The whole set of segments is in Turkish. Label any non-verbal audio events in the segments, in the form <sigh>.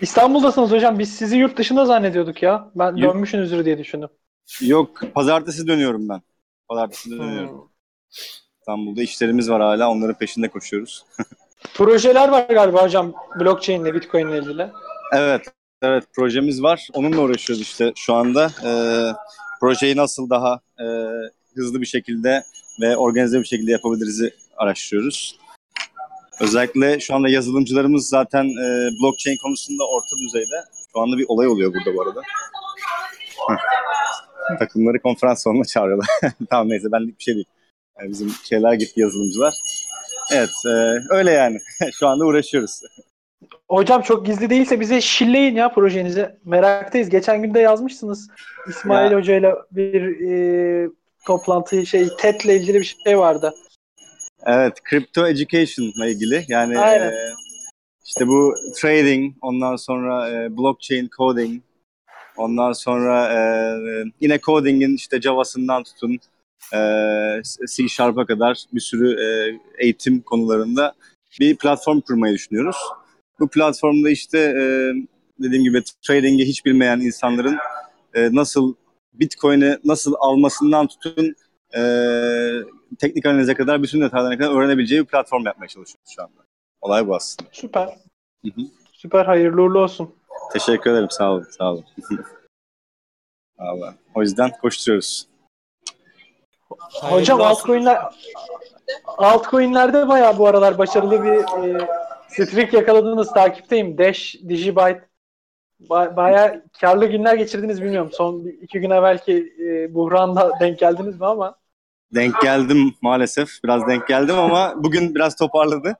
İstanbul'dasınız hocam. Biz sizi yurt dışında zannediyorduk ya. Ben Yok. dönmüşsünüzdür diye düşündüm. Yok pazartesi dönüyorum ben. Pazartesi dönüyorum. Hmm. İstanbul'da işlerimiz var hala onların peşinde koşuyoruz. <laughs> Projeler var galiba hocam blockchain ile Bitcoin ile ilgili. Evet, evet projemiz var. Onunla uğraşıyoruz işte şu anda. Ee, projeyi nasıl daha e, hızlı bir şekilde ve organize bir şekilde yapabiliriz araştırıyoruz. Özellikle şu anda yazılımcılarımız zaten e, blockchain konusunda orta düzeyde. Şu anda bir olay oluyor burada bu arada. Takımları konferans salonuna çağırıyorlar. <laughs> tamam neyse benlik bir şey değil. Yani bizim şeyler gitti yazılımcılar. Evet e, öyle yani. <laughs> şu anda uğraşıyoruz. Hocam çok gizli değilse bize şilleyin ya projenizi. Meraktayız. Geçen gün de yazmışsınız. İsmail Ya. Hoca ile bir e, toplantı şey TED ile ilgili bir şey vardı. Evet, crypto education ile ilgili. Yani Aynen. e, işte bu trading, ondan sonra e, blockchain coding, ondan sonra e, yine coding'in işte Java'sından tutun e, C Sharp'a kadar bir sürü e, eğitim konularında bir platform kurmayı düşünüyoruz. Bu platformda işte e, dediğim gibi trading'i hiç bilmeyen insanların e, nasıl Bitcoin'i nasıl almasından tutun e, teknik analize kadar bütün detaylarına kadar öğrenebileceği bir platform yapmaya çalışıyoruz şu anda. Olay bu aslında. Süper. Hı hı. Süper hayırlı uğurlu olsun. Teşekkür ederim. Sağ olun. Sağ olun. Allah. O yüzden koşturuyoruz. Hocam Hayırlı olsun. altcoin'ler altcoin'lerde bayağı bu aralar başarılı bir e, streak yakaladınız. Takipteyim. Dash, Digibyte ba- bayağı karlı günler geçirdiniz bilmiyorum. Son iki gün evvelki e, buhranla denk geldiniz mi ama Denk geldim maalesef. Biraz denk geldim ama bugün biraz toparladı.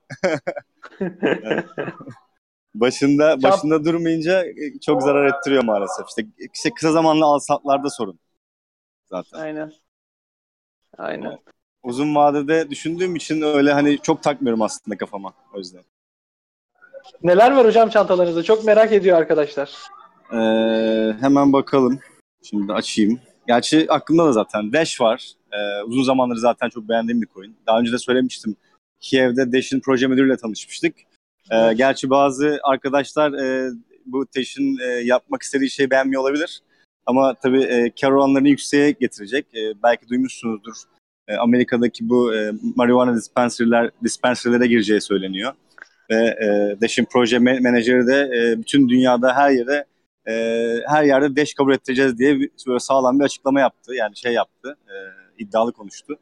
<laughs> Başında başında durmayınca çok zarar ettiriyor maalesef. İşte, işte kısa zamanlı al satlarda sorun. Zaten. aynen. Aynen. Uzun vadede düşündüğüm için öyle hani çok takmıyorum aslında kafama o yüzden. Neler var hocam çantalarınızda? Çok merak ediyor arkadaşlar. Ee, hemen bakalım. Şimdi açayım. Gerçi aklımda da zaten Dash var. Ee, uzun zamandır zaten çok beğendiğim bir coin. Daha önce de söylemiştim. Kiev'de Dash'in proje müdürüyle tanışmıştık. Ee, gerçi bazı arkadaşlar e, bu Dash'in e, yapmak istediği şeyi beğenmiyor olabilir. Ama tabii e, kar oranlarını yükseğe getirecek. E, belki duymuşsunuzdur. E, Amerika'daki bu e, marijuana dispenserler, dispenserlere gireceği söyleniyor. Ve e, Dash'in proje me- menajeri de e, bütün dünyada her yere e, her yerde Dash kabul ettireceğiz diye bir, böyle sağlam bir açıklama yaptı. Yani şey yaptı, e, iddialı konuştu.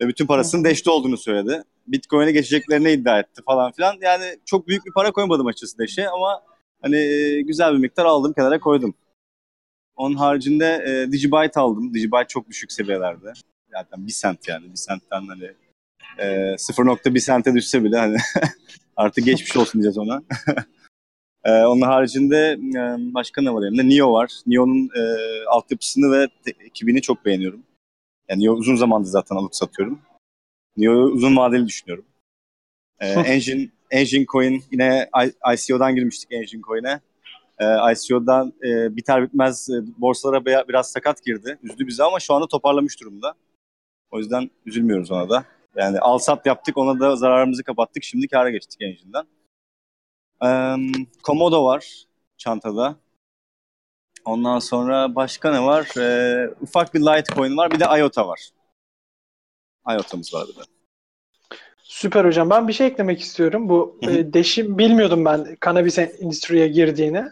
Ve bütün parasının Dash'te olduğunu söyledi. Bitcoin'e geçeceklerini iddia etti falan filan. Yani çok büyük bir para koymadım açıkçası Dash'e ama hani e, güzel bir miktar aldım kenara koydum. Onun haricinde e, Digibyte aldım. Digibyte çok düşük seviyelerde. Zaten bir sent yani. Bir sentten hani e, 0.1 sente düşse bile hani <laughs> artık geçmiş olsun diyeceğiz ona. Ee, <laughs> onun haricinde e, başka ne var elimde? Neo var. Neo'nun e, altyapısını ve ekibini çok beğeniyorum. Yani uzun zamandır zaten alıp satıyorum. Neo'yu uzun vadeli düşünüyorum. Ee, Engine, Engine Coin yine ICO'dan girmiştik Engine Coin'e. Ee, ICO'dan e, biter bitmez e, borsalara biraz sakat girdi. Üzdü bizi ama şu anda toparlamış durumda. O yüzden üzülmüyoruz ona da. Yani al sat yaptık ona da zararımızı kapattık. Şimdi kâra geçtik Engine'den. Em, Komodo var çantada. Ondan sonra başka ne var? Ee, ufak bir Litecoin var. Bir de IOTA var. IOTA'mız var bir de. Süper hocam. Ben bir şey eklemek istiyorum. Bu e, Dash'in bilmiyordum ben cannabis endüstriye girdiğini.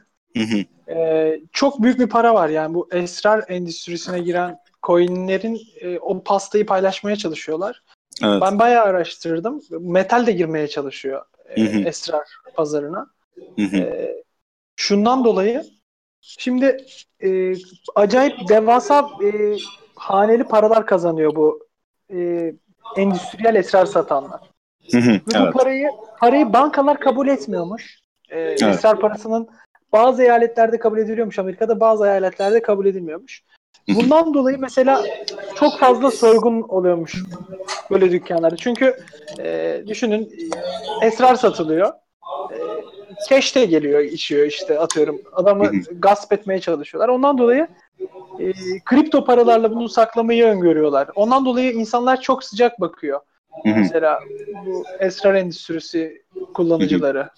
Ee, çok büyük bir para var yani bu esrar endüstrisine giren coinlerin e, o pastayı paylaşmaya çalışıyorlar. evet. Ben bayağı araştırdım. Metal de girmeye çalışıyor e, esrar pazarına. E, şundan dolayı şimdi e, acayip devasa e, haneli paralar kazanıyor bu e, endüstriyel esrar satanlar. Hı hı. Ve bu evet. parayı parayı bankalar kabul etmiyormuş. Ee, esrar parasının bazı eyaletlerde kabul ediliyormuş Amerika'da bazı eyaletlerde kabul edilmiyormuş. Bundan dolayı mesela çok fazla soygun oluyormuş böyle dükkanlarda. Çünkü e, düşünün e, esrar satılıyor. E, cash de geliyor içiyor işte atıyorum. Adamı gasp etmeye çalışıyorlar. Ondan dolayı e, kripto paralarla bunu saklamayı öngörüyorlar. Ondan dolayı insanlar çok sıcak bakıyor. Mesela bu esrar endüstrisi kullanıcıları.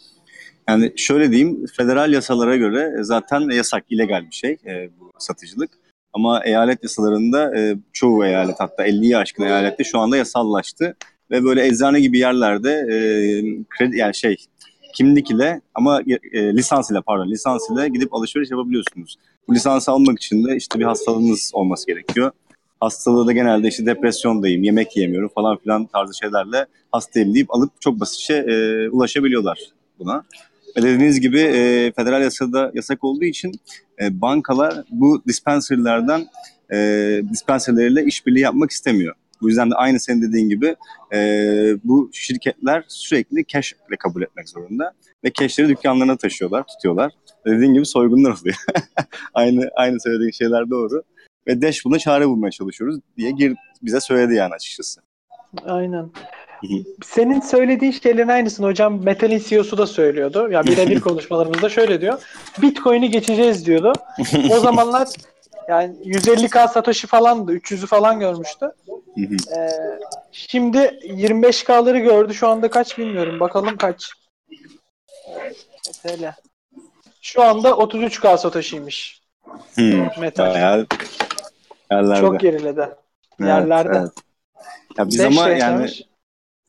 Yani şöyle diyeyim, federal yasalara göre zaten yasak, illegal bir şey e, bu satıcılık. Ama eyalet yasalarında e, çoğu eyalet hatta 50'yi aşkın eyalette şu anda yasallaştı. Ve böyle eczane gibi yerlerde e, kredi yani şey kimlik ile ama e, lisans ile pardon lisans ile gidip alışveriş yapabiliyorsunuz. Bu lisansı almak için de işte bir hastalığınız olması gerekiyor. Hastalığı da genelde işte depresyondayım, yemek yemiyorum falan filan tarzı şeylerle hastayım deyip alıp çok basitçe e, ulaşabiliyorlar buna. Ve dediğiniz gibi e, federal yasada yasak olduğu için e, bankalar bu dispenserlerden e, dispenserleriyle işbirliği yapmak istemiyor. Bu yüzden de aynı senin dediğin gibi e, bu şirketler sürekli cash ile kabul etmek zorunda. Ve cashleri dükkanlarına taşıyorlar, tutuyorlar. Dediğin gibi soygunlar oluyor. <laughs> aynı aynı söylediğin şeyler doğru. Ve Dash buna çare bulmaya çalışıyoruz diye gir, bize söyledi yani açıkçası. Aynen. Senin söylediğin şeylerin aynısını hocam Metal'in CEO'su da söylüyordu. Ya yani birebir <laughs> konuşmalarımızda şöyle diyor. Bitcoin'i geçeceğiz diyordu. O zamanlar yani 150k Satoshi falandı. 300'ü falan görmüştü. ee, şimdi 25k'ları gördü. Şu anda kaç bilmiyorum. Bakalım kaç. Metal. Şu anda 33k Satoshi'ymiş. Hmm. Metal. Bayağı yerlerde. Çok geriledi. Evet, yerlerde. Evet. Ya biz ama yani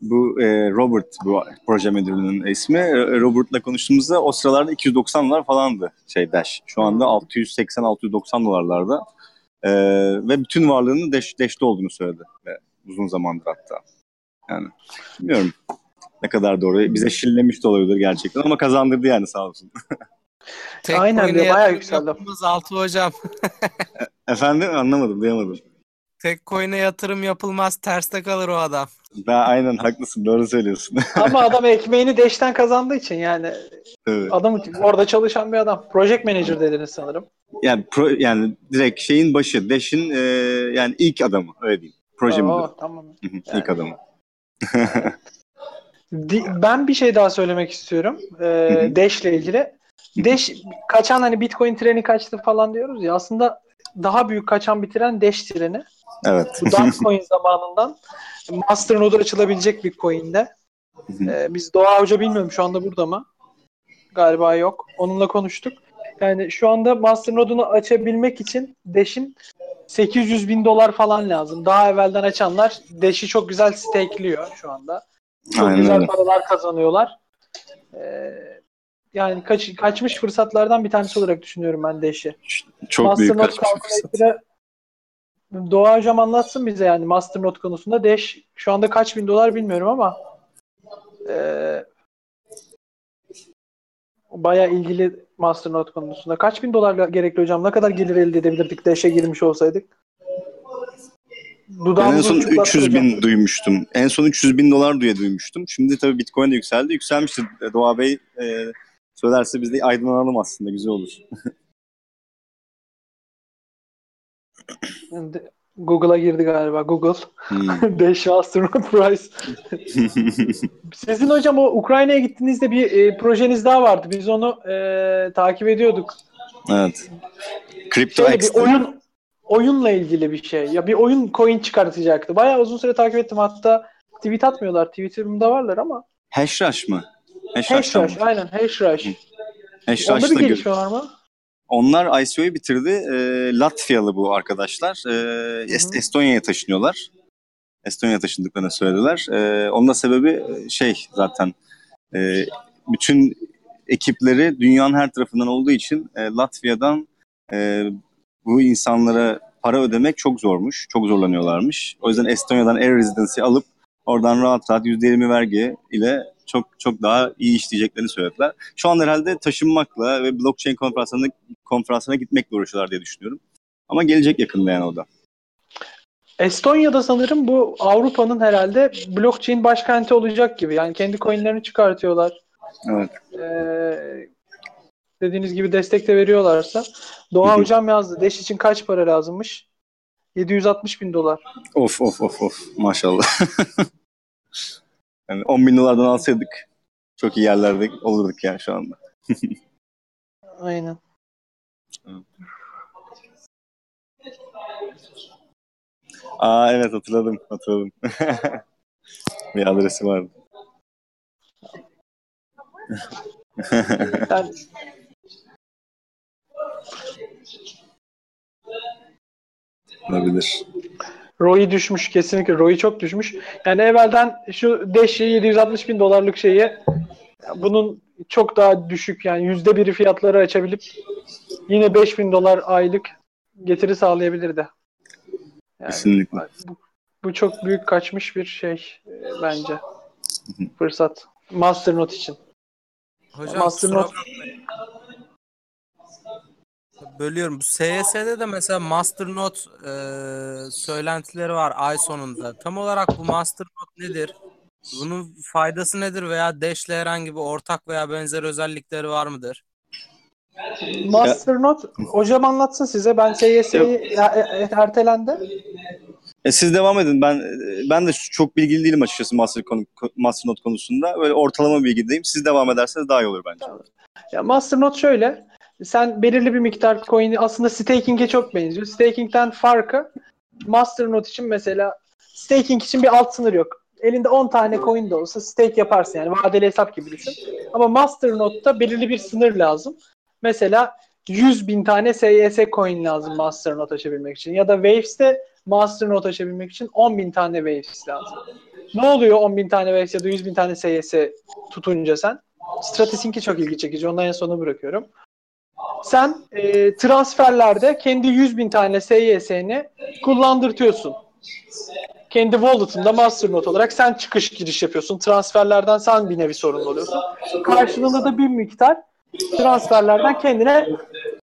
bu e, Robert bu proje müdürünün ismi. E, Robert'la konuştuğumuzda o sıralarda 290'lar falandı şey Dash. Şu anda 680-690 dolarlarda. E, ve bütün varlığının Dash, Dash'te olduğunu söyledi. Ve uzun zamandır hatta. Yani bilmiyorum ne kadar doğru. Bize şillemiş de olabilir gerçekten ama kazandırdı yani sağ olsun. Tek Aynen diyor bayağı yükseldi. Altı hocam. <laughs> Efendim anlamadım duyamadım. Tek coin'e yatırım yapılmaz terste kalır o adam. Ben aynen haklısın doğru söylüyorsun. <laughs> Ama adam ekmeğini deşten kazandığı için yani evet. adam orada çalışan bir adam. Project manager dediniz sanırım. Yani pro, yani direkt şeyin başı, Dash'in e, yani ilk adamı öyle diyeyim. Proje müdürü. Tamam. Yani. İlk adamı. <laughs> ben bir şey daha söylemek istiyorum. Ee, Dash ile ilgili. Dash kaçan hani Bitcoin treni kaçtı falan diyoruz ya aslında daha büyük kaçan bitiren Dash treni. Evet. Bu Dogecoin <laughs> zamanından Masternode'u açılabilecek bir coin'de. ee, biz Doğa Hoca bilmiyorum şu anda burada mı? Galiba yok. Onunla konuştuk. Yani şu anda Masternode'unu açabilmek için Dash'in 800 bin dolar falan lazım. Daha evvelden açanlar Dash'i çok güzel stakeliyor şu anda. Çok Aynen güzel öyle. paralar kazanıyorlar. Ee, yani kaç, kaçmış fırsatlardan bir tanesi olarak düşünüyorum ben Dash'i. Çok Masternode büyük kaçmış fırsat. Doğa Hocam anlatsın bize yani Masternode konusunda. Dash şu anda kaç bin dolar bilmiyorum ama e, bayağı ilgili Masternode konusunda. Kaç bin dolar gerekli hocam? Ne kadar gelir elde edebilirdik Dash'e girmiş olsaydık? ben en son 300 bin hocam. duymuştum. En son 300 bin dolar diye duymuştum. Şimdi tabii Bitcoin de yükseldi. Yükselmiştir. Doğa Bey e, söylerse biz de aydınlanalım aslında. Güzel olur. <laughs> Google'a girdi galiba. Google. Hmm. <laughs> Astronaut Price. <laughs> Sizin hocam o Ukrayna'ya gittiğinizde bir e, projeniz daha vardı. Biz onu e, takip ediyorduk. Evet. Crypto şey, bir oyun oyunla ilgili bir şey. Ya bir oyun coin çıkartacaktı. Bayağı uzun süre takip ettim. Hatta tweet atmıyorlar. Twitter'ımda varlar ama. Hashrush mı? Hashrush, Hashrush aynen. Hashrush. Hashrush'ta Onda bir gelişme var mı? Onlar ICO'yu bitirdi. E, Latviyalı bu arkadaşlar. E, Est- Estonya'ya taşınıyorlar. Estonya'ya taşındıklarını söylediler. E, onun da sebebi e, şey zaten e, bütün ekipleri dünyanın her tarafından olduğu için e, Latvia'dan e, bu insanlara para ödemek çok zormuş. Çok zorlanıyorlarmış. O yüzden Estonya'dan Air Residency alıp oradan rahat rahat %20 vergi ile çok çok daha iyi işleyeceklerini söylediler. Şu an herhalde taşınmakla ve blockchain konferansına, konferansına gitmekle uğraşıyorlar diye düşünüyorum. Ama gelecek yakında yani o da. Estonya'da sanırım bu Avrupa'nın herhalde blockchain başkenti olacak gibi. Yani kendi coinlerini çıkartıyorlar. Evet. Ee, dediğiniz gibi destek de veriyorlarsa. Doğa hocam yazdı. Deş için kaç para lazımmış? 760 bin dolar. Of of of of maşallah. <laughs> Yani 10 bin dolardan alsaydık çok iyi yerlerde olurduk yani şu anda. <laughs> Aynen. Aa evet hatırladım hatırladım. <laughs> bir adresi vardı. Yani Olabilir. Roy düşmüş kesinlikle. Roy çok düşmüş. Yani evvelden şu Dash'i 760 bin dolarlık şeyi bunun çok daha düşük yani yüzde biri fiyatları açabilip yine 5 bin dolar aylık getiri sağlayabilirdi. Yani Kesinlikle. bu, bu çok büyük kaçmış bir şey e, bence. Fırsat. Masternote için. Hocam Master Note- bakmayın. Bölüyorum. Bu SYS'de de mesela Masternote e, söylentileri var ay sonunda. Tam olarak bu Masternote nedir? Bunun faydası nedir veya Dash'le herhangi bir ortak veya benzer özellikleri var mıdır? Masternote hocam anlatsın size. Ben SYS'yi e- e- ertelendi. E siz devam edin. Ben ben de çok bilgili değilim açıkçası Master, konu, Masternote konusunda. Böyle ortalama bilgideyim. Siz devam ederseniz daha iyi olur bence. Ya Masternote şöyle. Sen belirli bir miktar coin'i aslında staking'e çok benziyor. Staking'den farkı Masternote için mesela staking için bir alt sınır yok. Elinde 10 tane coin de olsa stake yaparsın yani vadeli hesap gibi düşün. Ama Masternode'da belirli bir sınır lazım. Mesela 100 bin tane SYS coin lazım Masternode açabilmek için. Ya da Waves'te Masternode açabilmek için 10 bin tane Waves lazım. Ne oluyor 10 bin tane Waves ya da 100 bin tane SYS tutunca sen? Stratesinki çok ilgi çekici. Ondan en sona bırakıyorum. Sen e, transferlerde kendi 100 bin tane SYS'ni kullandırtıyorsun. Kendi wallet'ında Masternode olarak sen çıkış giriş yapıyorsun. Transferlerden sen bir nevi sorumlu oluyorsun. Karşılığında da bir miktar transferlerden kendine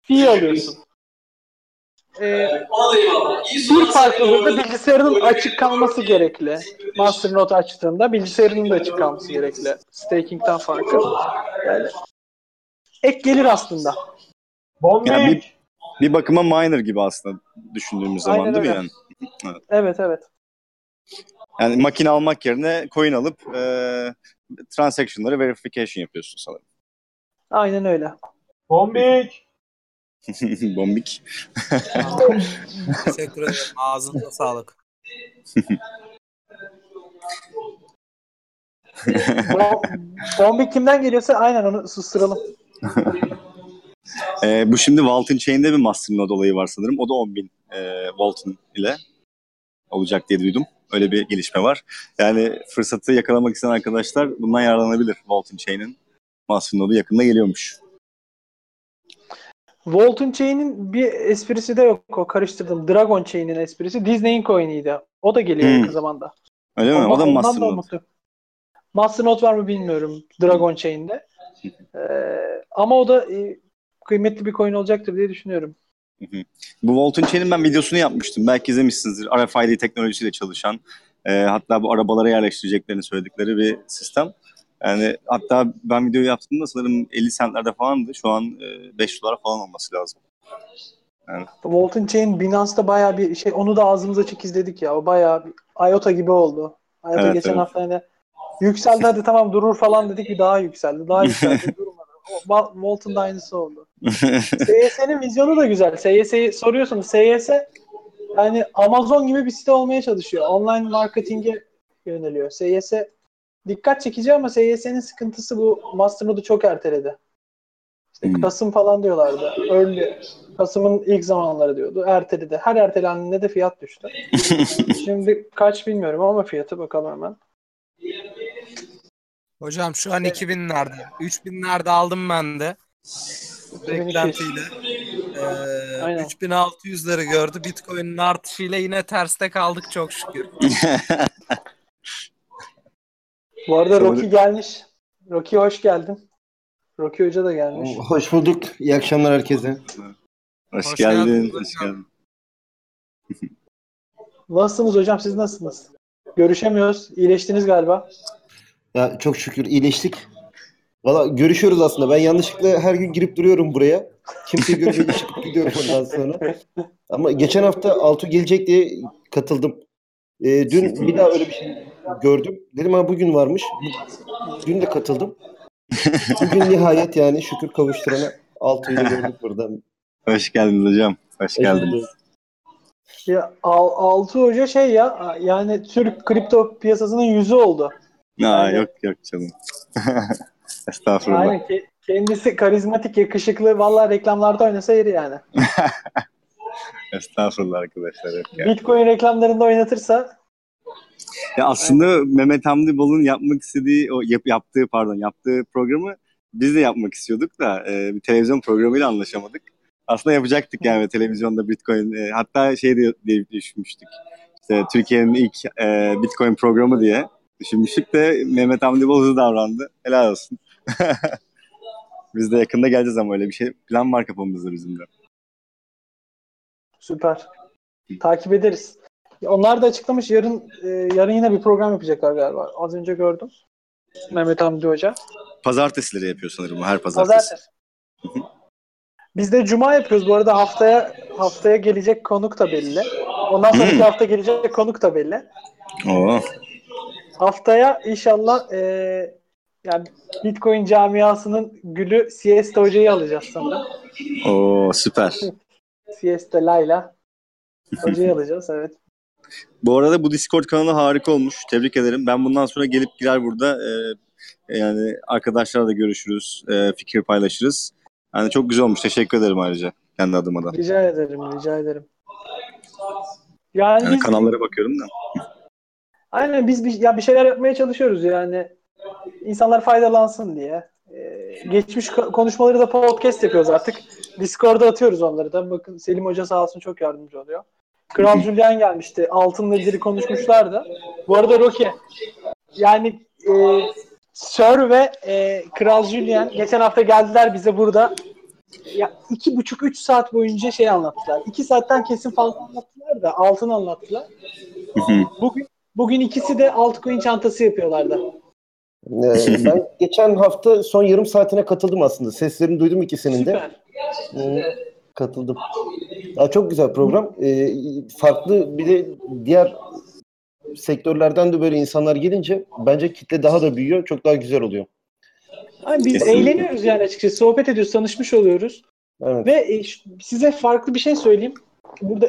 fee alıyorsun. E, bir farklı burada bilgisayarının açık kalması gerekli. Masternode açtığında bilgisayarının da açık kalması gerekli. Staking'den farkı. Yani ek gelir aslında. Yani bir, bir bakıma miner gibi aslında düşündüğümüz zaman Aynen değil mi öyle. yani? Evet evet. Yani makine almak yerine coin alıp e, transaction'ları verification yapıyorsun sanırım. Aynen öyle. Bombik. <laughs> Bombik. Teşekkür ederim. Ağzınıza sağlık. Bom- Bombik kimden geliyorsa aynen onu susturalım. <laughs> E, bu şimdi Walton Chain'de bir Masternode olayı var sanırım. O da 10.000 e, Walton ile olacak diye duydum. Öyle bir gelişme var. Yani fırsatı yakalamak isteyen arkadaşlar bundan yararlanabilir. Walton Chain'in Masternode'u yakında geliyormuş. Walton Chain'in bir esprisi de yok. O karıştırdım. Dragon Chain'in esprisi Disney'in coin'iydi. O da geliyor Hmm. yakın zamanda. Öyle mi? O da ondan Masternode. umutluyum. Masternode var mı bilmiyorum Dragon Chain'de. Ee, ama o da e, kıymetli bir coin olacaktır diye düşünüyorum. Bu Walton Chain'in ben videosunu yapmıştım. Belki izlemişsinizdir. RFID teknolojisiyle çalışan, e, hatta bu arabalara yerleştireceklerini söyledikleri bir sistem. Yani hatta ben videoyu yaptığımda sanırım 50 centlerde falandı. Şu an e, 5 dolar falan olması lazım. Walton Chain Binance'da bayağı bir şey onu da ağzımıza açık izledik ya. O bayağı bir IOTA gibi oldu. IOTA Evet, geçen evet. hafta hani yükseldi hadi tamam durur falan dedik bir daha yükseldi. Daha <laughs> yükseldi Walton da aynısı oldu. SYS'nin vizyonu da güzel. SYS'yi soruyorsunuz. SYS yani Amazon gibi bir site olmaya çalışıyor. Online marketinge yöneliyor. SYS dikkat çekici ama SYS'nin sıkıntısı bu Masternode'u çok erteledi. İşte Hmm. Kasım falan diyorlardı. Early. Kasım'ın ilk zamanları diyordu. Erteledi. Her ertelendiğinde de fiyat düştü. <laughs> Şimdi kaç bilmiyorum ama fiyatı bakalım hemen. Hocam şu an 2000'lerde. 3000'lerde aldım ben de. 2200. Beklentiyle. Ee, Aynen. 3600'leri gördü. Bitcoin'in artışıyla yine terste kaldık çok şükür. <laughs> Bu arada Rocky gelmiş. Rocky hoş geldin. Rocky Hoca da gelmiş. Hoş bulduk. İyi akşamlar herkese. Hoş, Hoş geldin. geldin Hoş geldin. Nasılsınız hocam? Siz nasılsınız? Görüşemiyoruz. İyileştiniz galiba. Ya çok şükür iyileştik. Valla görüşüyoruz aslında. Ben yanlışlıkla her gün girip duruyorum buraya. Kimse görmeyince çıkıp <laughs> gidiyorum ondan sonra. Ama geçen hafta Altu gelecek diye katıldım. Ee, dün bir daha öyle bir şey gördüm. Dedim ha bugün varmış. Dün de katıldım. Bugün nihayet yani şükür kavuşturana Altu'yu gördük burada. <laughs> Hoş geldiniz hocam. Hoş geldiniz. Ya Al Altı Hoca şey ya yani Türk kripto piyasasının yüzü oldu. Aa, Yani- yok yok canım. <laughs> Estağfurullah. Yani ke- Kendisi karizmatik, yakışıklı. Vallahi reklamlarda oynasa yeri yani. <laughs> Estağfurullah arkadaşlar. Yok. Bitcoin reklamlarında oynatırsa Ya aslında Mehmet Hamdi Bol'un yapmak istediği, o yap, yaptığı pardon yaptığı programı biz de yapmak istiyorduk da e, bir televizyon programıyla anlaşamadık. Aslında yapacaktık yani televizyonda Bitcoin. e, hatta şey diye, diye düşünmüştük. İşte Türkiye'nin ilk e, Bitcoin programı diye düşünmüştük de Mehmet Hamdi hızlı davrandı. Helal olsun. <laughs> biz de yakında geleceğiz ama öyle bir şey. Plan var kafamızda bizim de. süper. Takip ederiz. Onlar da açıklamış yarın e, yarın yine bir program yapacaklar galiba. Az önce gördüm. Mehmet Hamdi Hoca. Pazartesileri yapıyor sanırım her pazartesi. Pazartesi. Biz de cuma yapıyoruz. Bu arada haftaya haftaya gelecek konuk da belli. Ondan sonraki Hmm. hafta gelecek konuk da belli. Oo. Haftaya inşallah e, yani Bitcoin camiasının gülü Siesta Hoca'yı alacağız sanırım. Oo süper. <laughs> Siesta Layla Hoca'yı alacağız evet. Bu arada bu Discord kanalı harika olmuş. Tebrik ederim. Ben bundan sonra gelip girer burada e, yani arkadaşlarla da görüşürüz. e, fikir paylaşırız. Yani çok güzel olmuş. Teşekkür ederim ayrıca kendi adıma da. Rica ederim, rica ederim. Yani, Yani kanallara bakıyorum da. Aynen biz bir, ya bir şeyler yapmaya çalışıyoruz yani. İnsanlar faydalansın diye. Ee, geçmiş ko- konuşmaları da podcast yapıyoruz artık. Discord'a atıyoruz onları da. Bakın Selim Hoca sağ olsun çok yardımcı oluyor. Kral Julian gelmişti. Altınla ilgili konuşmuşlardı. Bu arada Rocky yani e, Sir ve e, Kral Julian geçen hafta geldiler bize burada ya iki buçuk üç saat boyunca şey anlattılar. İki saatten kesin fazla anlattılar da altın anlattılar. Bugün bugün ikisi de altcoin çantası yapıyorlardı. Ee, ben geçen hafta son yarım saatine katıldım aslında. Seslerini duydum ikisinin de. Süper. Hı, katıldım. Ya çok güzel program. Ee, farklı bir de diğer sektörlerden de böyle insanlar gelince bence kitle daha da büyüyor. Çok daha güzel oluyor. Yani biz Kesinlikle. eğleniyoruz yani açıkçası. Sohbet ediyoruz, tanışmış oluyoruz. Evet. Ve e, size farklı bir şey söyleyeyim. Burada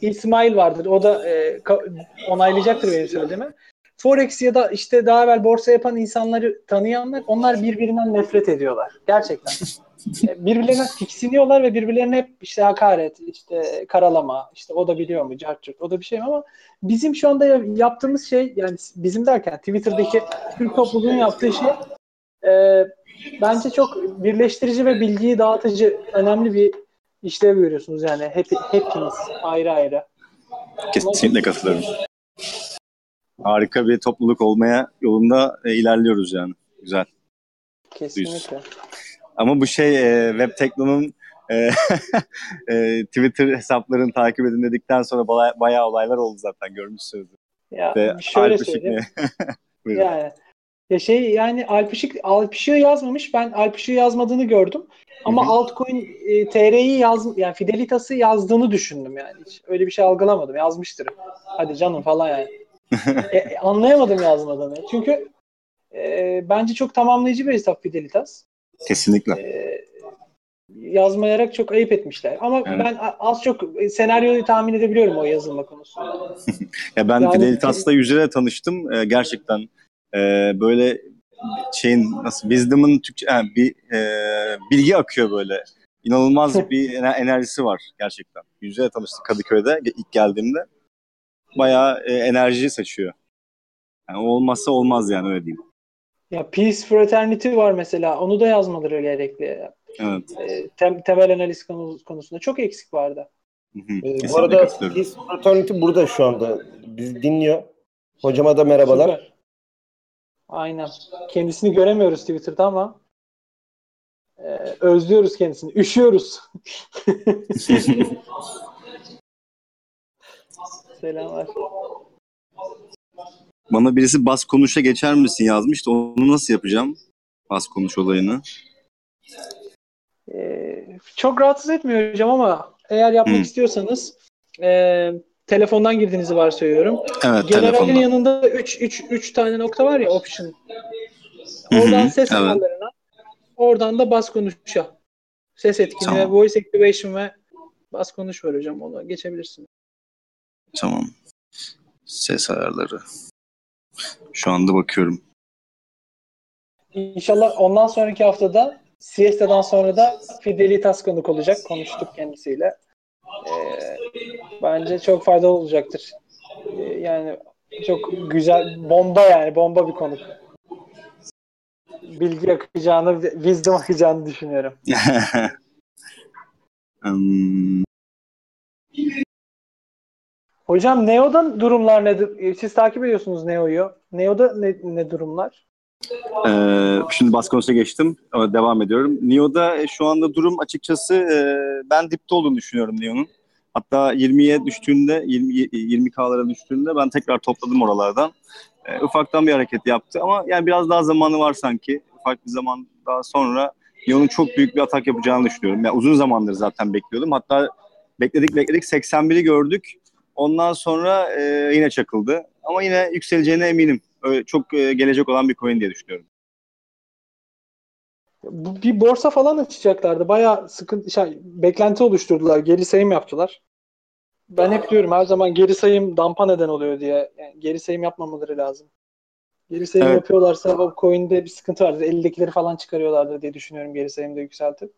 İsmail vardır. O da e, onaylayacaktır benim söylediğimi. Forex ya da işte daha evvel borsa yapan insanları tanıyanlar onlar birbirinden nefret ediyorlar. Gerçekten. E, birbirlerine tiksiniyorlar ve birbirlerine hep işte hakaret, işte karalama, işte o da biliyor mu, cartçurt, o da bir şey mi ama bizim şu anda ya- yaptığımız şey yani bizim derken Twitter'daki Türk topluluğunun yaptığı şey e, bence çok birleştirici ve bilgiyi dağıtıcı önemli bir işlev görüyorsunuz yani hep, hepiniz ayrı ayrı. Kesinlikle katılıyorum. Harika bir topluluk olmaya yolunda e, ilerliyoruz yani. Güzel. Kesinlikle. Ama bu şey e, Web Tekno'nun e, <laughs> e, Twitter hesaplarını takip edin dedikten sonra baya, bayağı olaylar oldu zaten görmüşsünüzdür. Ya Ve şöyle söyleyeyim. <laughs> Yani ya şey yani Alp Işık, Alp Işık'ı yazmamış. Ben Alp Işık'ı yazmadığını gördüm. Ama Hı hı. altcoin e, TR'yi yaz yani Fidelitas'ı yazdığını düşündüm yani. Hiç öyle bir şey algılamadım. Yazmıştır. Hadi canım falan yani. E, e, anlayamadım yazmadığını. Çünkü e, bence çok tamamlayıcı bir hesap Fidelitas. Kesinlikle. E, yazmayarak çok ayıp etmişler. Ama Evet. ben az çok e, senaryoyu tahmin edebiliyorum o yazılma konusunda. <laughs> Ya ben Yani- Fidelitas'la yüz tanıştım. Ee, gerçekten e, böyle şeyin nasıl wisdom'ın Türkçe yani bir e, bilgi akıyor böyle. İnanılmaz bir ener- enerjisi var gerçekten. Yüz yüze tanıştık Kadıköy'de ilk geldiğimde. Bayağı e, enerji saçıyor. Yani olmazsa olmaz yani öyle diyeyim. Ya Peace Fraternity var mesela. Onu da yazmaları gerekli. Evet. E, tem- temel analiz konu- konusunda çok eksik vardı. Hı hı. Kesinlikle bu arada. Peace Fraternity burada şu anda. Bizi dinliyor. Hocama da merhabalar. Süper. Aynen. Kendisini göremiyoruz Twitter'da ama e, özlüyoruz kendisini. Üşüyoruz. <laughs> Selamlar. Bana birisi bas konuşa geçer misin yazmıştı. Onu nasıl yapacağım? Bas konuş olayını. E, çok rahatsız etmiyor hocam ama eğer yapmak Hı. istiyorsanız e, telefondan girdiğinizi varsayıyorum. Evet Generalin telefonda. yanında 3 3 3 tane nokta var ya option. Oradan ses evet. ayarlarına. Oradan da bas konuşa. Ses etkinliği Tamam. voice activation ve bas konuş var hocam. Ona geçebilirsin. Tamam. Ses ayarları. Şu anda bakıyorum. İnşallah ondan sonraki haftada Siesta'dan sonra da Fidelitas konuk olacak. Konuştuk kendisiyle. E, bence çok faydalı olacaktır. E, yani çok güzel, bomba yani, bomba bir konuk. Bilgi akacağını, wisdom akacağını düşünüyorum. <laughs> Hmm, Hocam Neo'da durumlar nedir? Siz takip ediyorsunuz Neo'yu. Neo'da ne, ne durumlar? Ee, şimdi Baskonus'a geçtim. Devam ediyorum. Neo'da e, şu anda durum açıkçası e, ben dipte olduğunu düşünüyorum Neo'nun. Hatta 20'ye düştüğünde, 20, 20K'lara düştüğünde ben tekrar topladım oralardan. E, ufaktan bir hareket yaptı ama yani biraz daha zamanı var sanki. Ufak bir zaman daha sonra Neo'nun çok büyük bir atak yapacağını düşünüyorum. Yani uzun zamandır zaten bekliyordum. Hatta bekledik bekledik 81'i gördük. Ondan sonra e, yine çakıldı. Ama yine yükseleceğine eminim. Çok e, gelecek olan bir coin diye düşünüyorum. Bir borsa falan açacaklardı. Bayağı sıkıntı, şey, beklenti oluşturdular. Geri sayım yaptılar. Ben hep diyorum her zaman geri sayım dampa neden oluyor diye. Yani geri sayım yapmamaları lazım. Geri sayım Evet. yapıyorlarsa o coin'de bir sıkıntı vardır. 50'dekileri falan çıkarıyorlardır diye düşünüyorum geri sayımda yükseltip.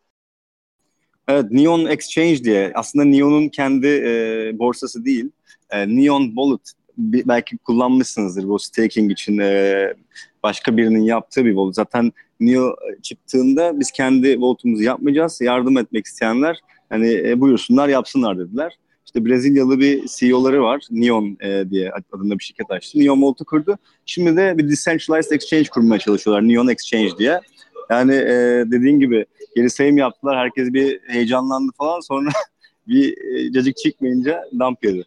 Evet, Neon Exchange diye. Aslında Neon'un kendi e, borsası değil. E, Neon Wallet. Belki kullanmışsınızdır bu staking için e, başka birinin yaptığı bir wallet. Zaten Neo çıktığında biz kendi wallet'umuzu yapmayacağız. Yardım etmek isteyenler hani e, buyursunlar yapsınlar dediler. İşte Brezilyalı bir CEO'ları var. Neon e, diye adında bir şirket açtı. Neon Wallet'ı kurdu. Şimdi de bir decentralized exchange kurmaya çalışıyorlar. Neon Exchange diye. Yani e, dediğin gibi geri sayım yaptılar. Herkes bir heyecanlandı falan. Sonra <laughs> bir e, cacık çıkmayınca dump yedi.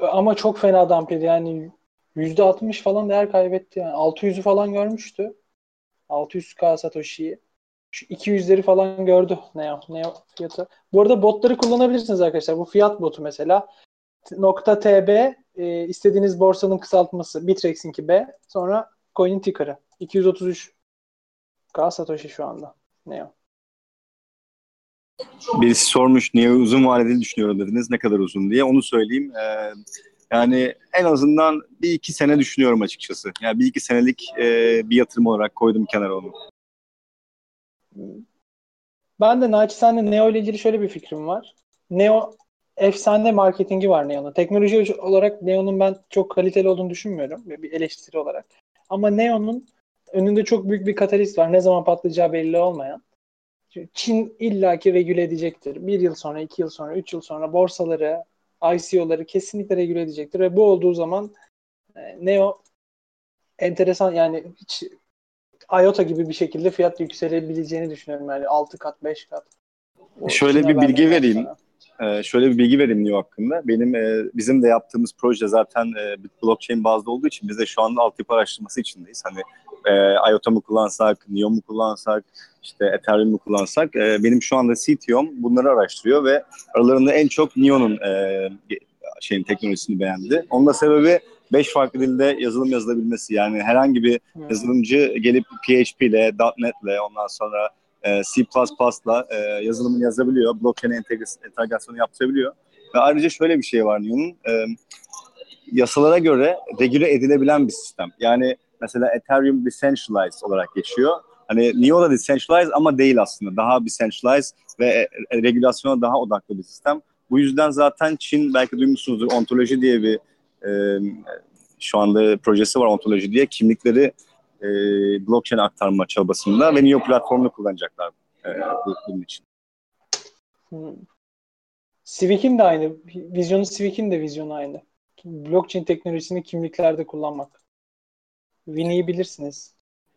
Ama çok fena dump yedi. Yani %60 falan değer kaybetti. Yani 600'ü falan görmüştü. 600k Satoshi'yi. Şu 200'leri falan gördü Neo, Neo fiyatı. Bu arada botları kullanabilirsiniz arkadaşlar. Bu fiyat botu mesela. Nokta .tb e, istediğiniz borsanın kısaltması. Bitrex'inki B. Sonra coin'in ticker'ı. 233k Satoshi şu anda. Neo. Birisi sormuş niye uzun vadeli düşünüyorum dediniz. Ne kadar uzun diye. Onu söyleyeyim. E, yani en azından bir iki sene düşünüyorum açıkçası. Yani bir iki senelik e, bir yatırım olarak koydum kenara onu. Ben de naçizane Neo ile ilgili şöyle bir fikrim var. Neo efsane marketingi var Neo'nun. Teknoloji olarak Neo'nun ben çok kaliteli olduğunu düşünmüyorum. Bir eleştiri olarak. Ama Neo'nun önünde çok büyük bir katalist var. Ne zaman patlayacağı belli olmayan. Çin illaki regüle edecektir. Bir yıl sonra, iki yıl sonra, üç yıl sonra borsaları, ICO'ları kesinlikle regüle edecektir. Ve bu olduğu zaman e, Neo enteresan yani hiç IOTA gibi bir şekilde fiyat yükselebileceğini düşünüyorum. Yani 6 kat, 5 kat. O Şöyle Çin bir bilgi vereyim. Ee, şöyle bir bilgi vereyim Neo hakkında. Benim e, bizim de yaptığımız proje zaten e, blockchain bazlı olduğu için biz de şu anda altyapı araştırması içindeyiz. Hani e, IOTA mı kullansak, Neo mu kullansak, işte Ethereum mu kullansak. e, benim şu anda CTO'm bunları araştırıyor ve aralarında en çok Neo'nun e, şeyin teknolojisini beğendi. Onun da sebebi 5 farklı dilde yazılım yazılabilmesi. Yani herhangi bir Hmm. yazılımcı gelip PHP ile, .NET ile ondan sonra e, C++'la e, yazılımını yazabiliyor. Blockchain entegras- entegrasyonu yaptırabiliyor. Ve ayrıca şöyle bir şey var Neo'nun. E, yasalara göre regüle edilebilen bir sistem. Yani mesela Ethereum decentralized olarak geçiyor. Hani Neo da decentralized ama değil aslında. Daha decentralized ve e, e, regülasyona daha odaklı bir sistem. Bu yüzden zaten Çin belki duymuşsunuzdur ontoloji diye bir e, şu anda projesi var ontoloji diye kimlikleri e, blockchain aktarma çabasında ve Neo platformunu kullanacaklar e, bu, bunun için. Hmm. Civic'in de aynı. Vizyonu Civic'in de vizyonu aynı. Blockchain teknolojisini kimliklerde kullanmak. Winnie'yi bilirsiniz.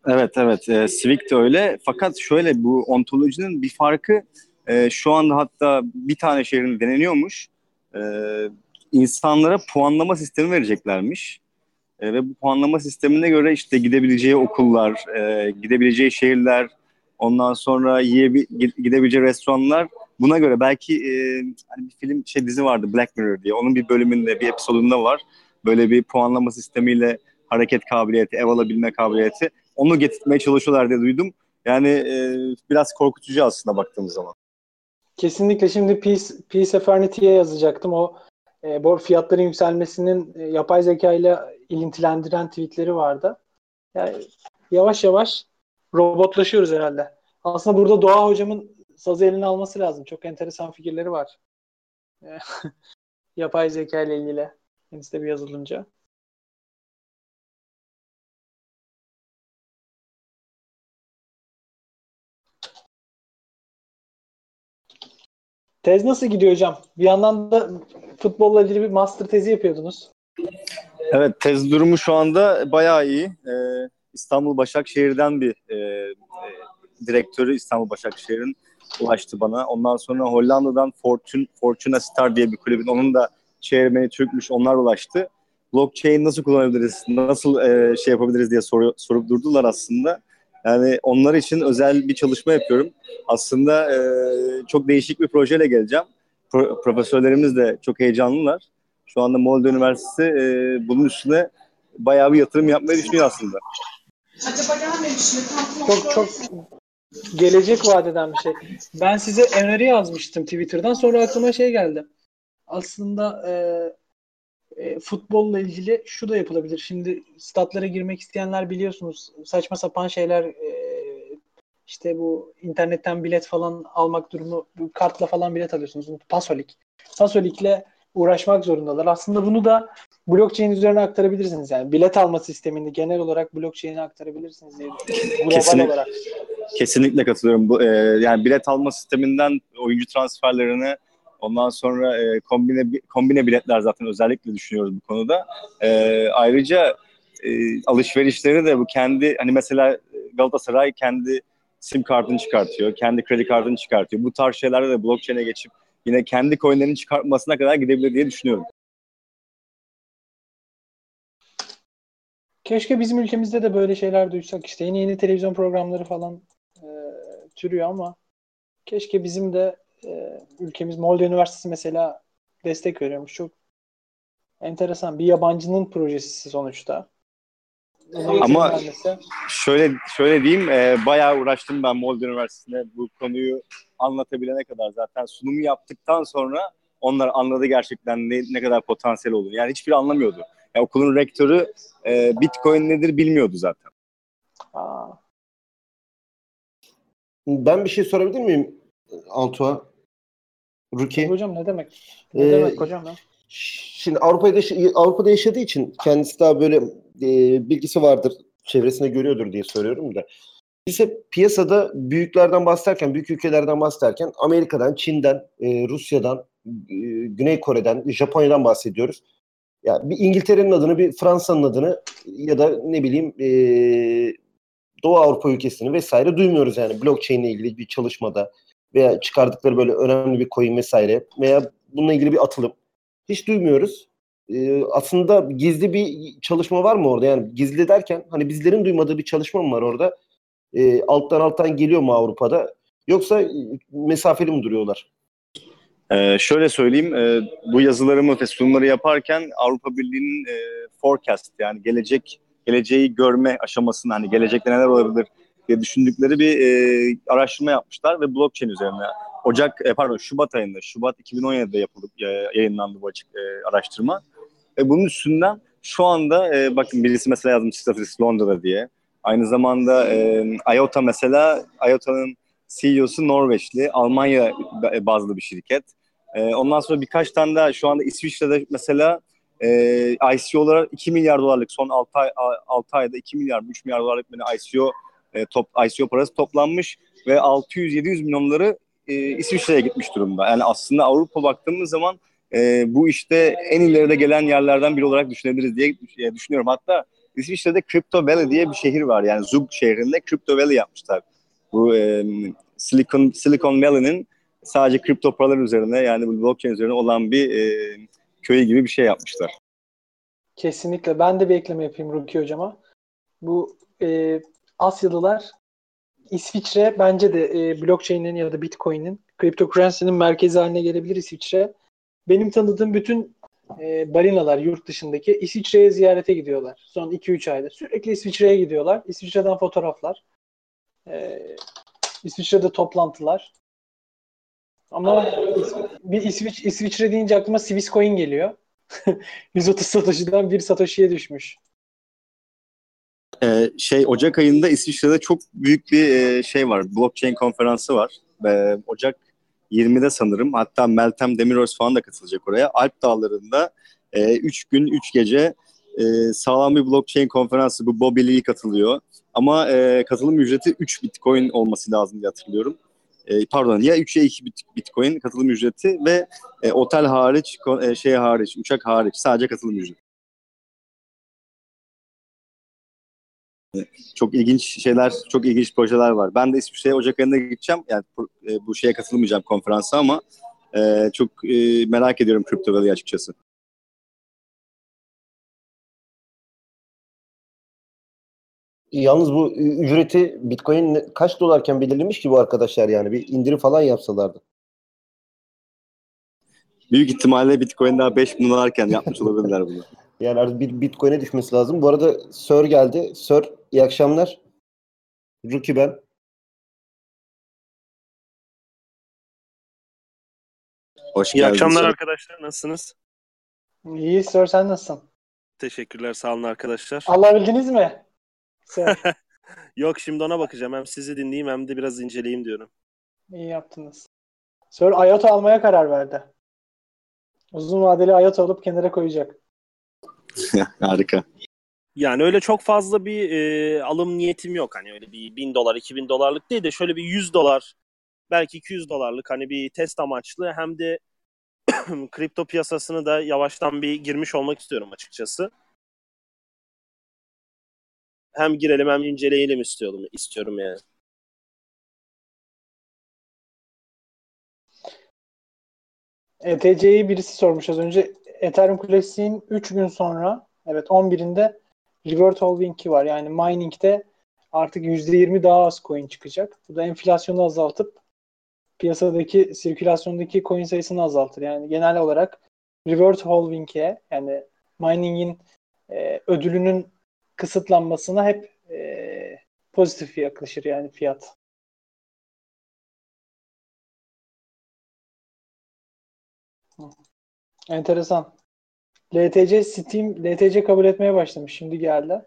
Evet evet e, Civic de öyle fakat şöyle bu ontolojinin bir farkı e, şu anda hatta bir tane şehrin deneniyormuş. E, insanlara puanlama sistemi vereceklermiş. E, ve bu puanlama sistemine göre işte gidebileceği okullar, e, gidebileceği şehirler, ondan sonra yiyebi- gidebileceği restoranlar buna göre belki e, hani bir film şey dizi vardı Black Mirror diye. Onun bir bölümünde, bir episodunda var. Böyle bir puanlama sistemiyle hareket kabiliyeti, ev alabilme kabiliyeti. Onu getirmeye çalışıyorlar diye duydum. Yani e, biraz korkutucu aslında baktığımız zaman. Kesinlikle şimdi Peace, Peace Eternity'ye yazacaktım. O e, bu fiyatların yükselmesinin e, yapay zeka ile ilintilendiren tweetleri vardı. Yani yavaş yavaş robotlaşıyoruz herhalde. Aslında burada Doğa hocamın sazı eline alması lazım. Çok enteresan fikirleri var. <laughs> Yapay zeka ile ilgili. Kendisi de bir yazılımcı. Tez nasıl gidiyor hocam? Bir yandan da futbolla ilgili bir master tezi yapıyordunuz. Evet tez durumu şu anda bayağı iyi. Ee, İstanbul Başakşehir'den bir e, e, direktörü İstanbul Başakşehir'in ulaştı bana. Ondan sonra Hollanda'dan Fortune, Fortuna Star diye bir kulübün onun da çevirmeni Türkmüş onlar ulaştı. Blockchain nasıl kullanabiliriz, nasıl e, şey yapabiliriz diye soru, sorup durdular aslında. Yani onlar için özel bir çalışma yapıyorum. Aslında e, çok değişik bir projeyle geleceğim. Pro, profesörlerimiz de çok heyecanlılar. Şu anda Molde Üniversitesi e, bunun üstüne bayağı bir yatırım yapmayı düşünüyor aslında. Çok çok gelecek vadeden bir şey. Ben size öneri yazmıştım Twitter'dan. Sonra aklıma şey geldi. Aslında e, e, futbolla ilgili şu da yapılabilir. Şimdi statlara girmek isteyenler biliyorsunuz saçma sapan şeyler e, işte bu internetten bilet falan almak durumu kartla falan bilet alıyorsunuz. Pasolik. Pasolik'le uğraşmak zorundalar. Aslında bunu da blockchain üzerine aktarabilirsiniz. Yani bilet alma sistemini genel olarak blockchain'e aktarabilirsiniz diye global Kesinlikle. olarak. Kesinlikle katılıyorum. Bu, e, yani bilet alma sisteminden oyuncu transferlerine ondan sonra e, kombine kombine biletler zaten özellikle düşünüyoruz bu konuda. E, ayrıca e, alışverişleri de bu kendi hani mesela Galatasaray kendi sim kartını çıkartıyor, kendi kredi kartını çıkartıyor. Bu tarz şeylerde de blockchain'e geçip yine kendi coinlerini çıkartmasına kadar gidebilir diye düşünüyorum. Keşke bizim ülkemizde de böyle şeyler duysak. İşte yeni yeni televizyon programları falan e, türüyor ama keşke bizim de e, ülkemiz Molde Üniversitesi mesela destek veriyormuş. Çok enteresan. Bir yabancının projesi sonuçta. Ama şöyle şöyle diyeyim, e, bayağı uğraştım ben Molde Üniversitesi'ne bu konuyu anlatabilene kadar zaten sunumu yaptıktan sonra onlar anladı gerçekten ne, ne kadar potansiyel olur. Yani hiçbir anlamıyordu. Yani okulun rektörü e, Bitcoin nedir bilmiyordu zaten. Aa. Ben bir şey sorabilir miyim Ruki. Hocam ne demek? Ne Ee, demek hocam ya? Şimdi Avrupa'da Avrupa'da yaşadığı için kendisi daha böyle e, bilgisi vardır, çevresinde görüyordur diye soruyorum da. Biz hep piyasada büyüklerden bahsederken, büyük ülkelerden bahsederken Amerika'dan, Çin'den, e, Rusya'dan, e, Güney Kore'den, Japonya'dan bahsediyoruz. Ya bir İngiltere'nin adını, bir Fransa'nın adını ya da ne bileyim e, Doğu Avrupa ülkesini vesaire duymuyoruz yani blockchain ile ilgili bir çalışmada veya çıkardıkları böyle önemli bir coin vesaire veya bununla ilgili bir atılım. Hiç duymuyoruz. Ee, aslında gizli bir çalışma var mı orada? Yani gizli derken hani bizlerin duymadığı bir çalışma mı var orada? Ee, alttan alttan geliyor mu Avrupa'da? Yoksa mesafeli mi duruyorlar? Ee, şöyle söyleyeyim, e, bu yazılarımı ve sunumları yaparken Avrupa Birliği'nin e, forecast yani gelecek geleceği görme aşamasında hani gelecekte neler olabilir diye düşündükleri bir e, araştırma yapmışlar ve blockchain üzerine. Ocak, e, pardon Şubat ayında, Şubat 2017'de yapılıp e, yayınlandı bu açık e, araştırma. Ve bunun üstünden şu anda e, bakın birisi mesela yazmış Statistics Londra'da diye. Aynı zamanda e, IOTA mesela, IOTA'nın CEO'su Norveçli, Almanya bazlı bir şirket. E, ondan sonra birkaç tane daha şu anda İsviçre'de mesela e, ICO olarak 2 milyar dolarlık son 6 ay 6 ayda 2 milyar 3 milyar dolarlık bir ICO e, top ICO parası toplanmış ve 600-700 milyonları e, İsviçre'ye gitmiş durumda. Yani aslında Avrupa baktığımız zaman e, bu işte en ileride gelen yerlerden biri olarak düşünebiliriz diye düşünüyorum. Hatta İsviçre'de Crypto Valley diye bir şehir var. Yani Zug şehrinde Crypto Valley yapmışlar. Bu e, Silicon Silicon Valley'nin sadece kripto paralar üzerine yani bu blockchain üzerine olan bir e, köyü gibi bir şey yapmışlar. Kesinlikle. Ben de bir ekleme yapayım Ruki hocama. Bu e, Asyalılar İsviçre bence de e, blockchain'in ya da Bitcoin'in cryptocurrency'nin merkezi haline gelebilir İsviçre. Benim tanıdığım bütün e, balinalar yurt dışındaki İsviçre'ye ziyarete gidiyorlar. Son 2-3 ayda. Sürekli İsviçre'ye gidiyorlar. İsviçre'den fotoğraflar. E, İsviçre'de toplantılar. Ama bir İsviç, İsviçre deyince aklıma Swiss Coin geliyor. <laughs> 130 Satoshi'den bir Satoshi'ye düşmüş. Ee, şey Ocak ayında İsviçre'de çok büyük bir e, şey var. Blockchain konferansı var. Ee, Ocak 20'de sanırım. Hatta Meltem Demiröz falan da katılacak oraya. Alp Dağları'nda 3 e, gün 3 gece e, sağlam bir blockchain konferansı. Bu Bobby Lee katılıyor. Ama e, katılım ücreti 3 bitcoin olması lazım diye hatırlıyorum. E, pardon ya 3 ya 2 bitcoin katılım ücreti ve e, otel hariç, e, şey hariç, uçak hariç sadece katılım ücreti. Çok ilginç şeyler, çok ilginç projeler var. Ben de İsviçre'ye Ocak ayında gideceğim. Yani e, bu şeye katılmayacağım konferansa ama e, çok e, merak ediyorum Crypto Valley açıkçası. Yalnız bu ücreti Bitcoin kaç dolarken belirlemiş ki bu arkadaşlar yani bir indirim falan yapsalardı. Büyük ihtimalle Bitcoin daha 5 bin dolarken yapmış olabilirler bunu. <laughs> Yani artık bir Bitcoin'e düşmesi lazım. Bu arada Sir geldi. Sir iyi akşamlar. Ruki ben. Hoş İyi geldin. akşamlar arkadaşlar. Nasılsınız? İyi Sir sen nasılsın? Teşekkürler. Sağ olun arkadaşlar. Alabildiniz mi? Sir. <laughs> Yok şimdi ona bakacağım. Hem sizi dinleyeyim hem de biraz inceleyeyim diyorum. İyi yaptınız. Sir IOTA almaya karar verdi. Uzun vadeli IOTA alıp kenara koyacak. <laughs> Harika. Yani öyle çok fazla bir e, alım niyetim yok. Hani öyle bir 1000 dolar, 2000 dolarlık değil de şöyle bir 100 dolar, belki 200 dolarlık hani bir test amaçlı hem de <clears throat> kripto piyasasını da yavaştan bir girmiş olmak istiyorum açıkçası. Hem girelim hem inceleyelim istiyorum, istiyorum yani. ETC'yi birisi sormuş az önce. Ethereum Classic'in 3 gün sonra evet 11'inde revert halving'i var. Yani mining'de artık %20 daha az coin çıkacak. Bu da enflasyonu azaltıp piyasadaki sirkülasyondaki coin sayısını azaltır. Yani genel olarak revert halving'e yani mining'in e, ödülünün kısıtlanmasına hep e, pozitif yaklaşır yani fiyat. Enteresan. LTC Steam LTC kabul etmeye başlamış. Şimdi geldi.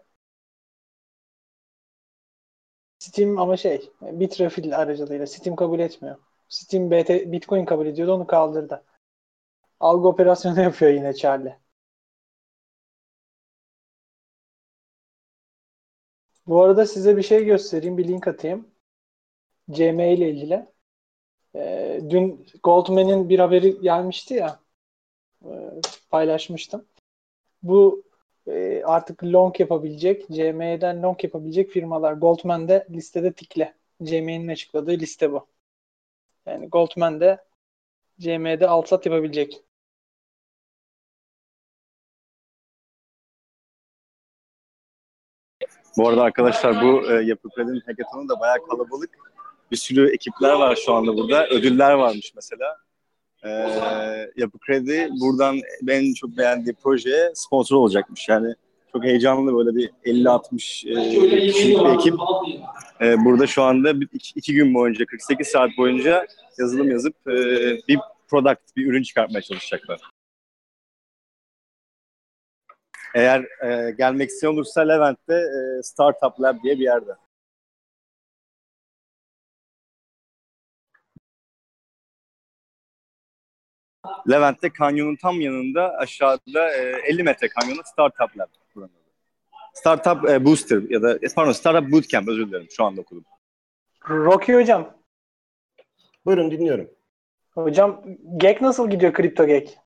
Steam ama şey Bitrefill aracılığıyla Steam kabul etmiyor. Steam BT, Bitcoin kabul ediyordu onu kaldırdı. Algı operasyonu <laughs> yapıyor yine Charlie. Bu arada size bir şey göstereyim. Bir link atayım. CM ile ilgili. Ee, dün Goldman'in bir haberi gelmişti ya. E, paylaşmıştım. Bu e, artık long yapabilecek, CME'den long yapabilecek firmalar. Goldman'de listede tikle. CME'nin açıkladığı liste bu. Yani Goldman'de CME'de alt sat yapabilecek. Bu arada arkadaşlar bu e, Yapı Kredi'nin hackathonu da bayağı kalabalık. Bir sürü ekipler var şu anda burada. Ödüller varmış mesela. E, Yapı Kredi buradan en çok beğendiği projeye sponsor olacakmış. Yani çok heyecanlı böyle bir 50-60 e, kişilik bir ekip. E, burada şu anda iki, iki gün boyunca 48 saat boyunca yazılım yazıp e, bir product, bir ürün çıkartmaya çalışacaklar. Eğer e, gelmek isteyen olursa Levent'te e, Startup Lab diye bir yerde. Levent'te kanyonun tam yanında aşağıda e, 50 metre kanyonda Startup Lab kullanılıyor. Startup e, Booster ya da e, pardon Startup Bootcamp özür dilerim şu anda okudum. Rocky hocam. Buyurun dinliyorum. Hocam GEK nasıl gidiyor kripto GEK?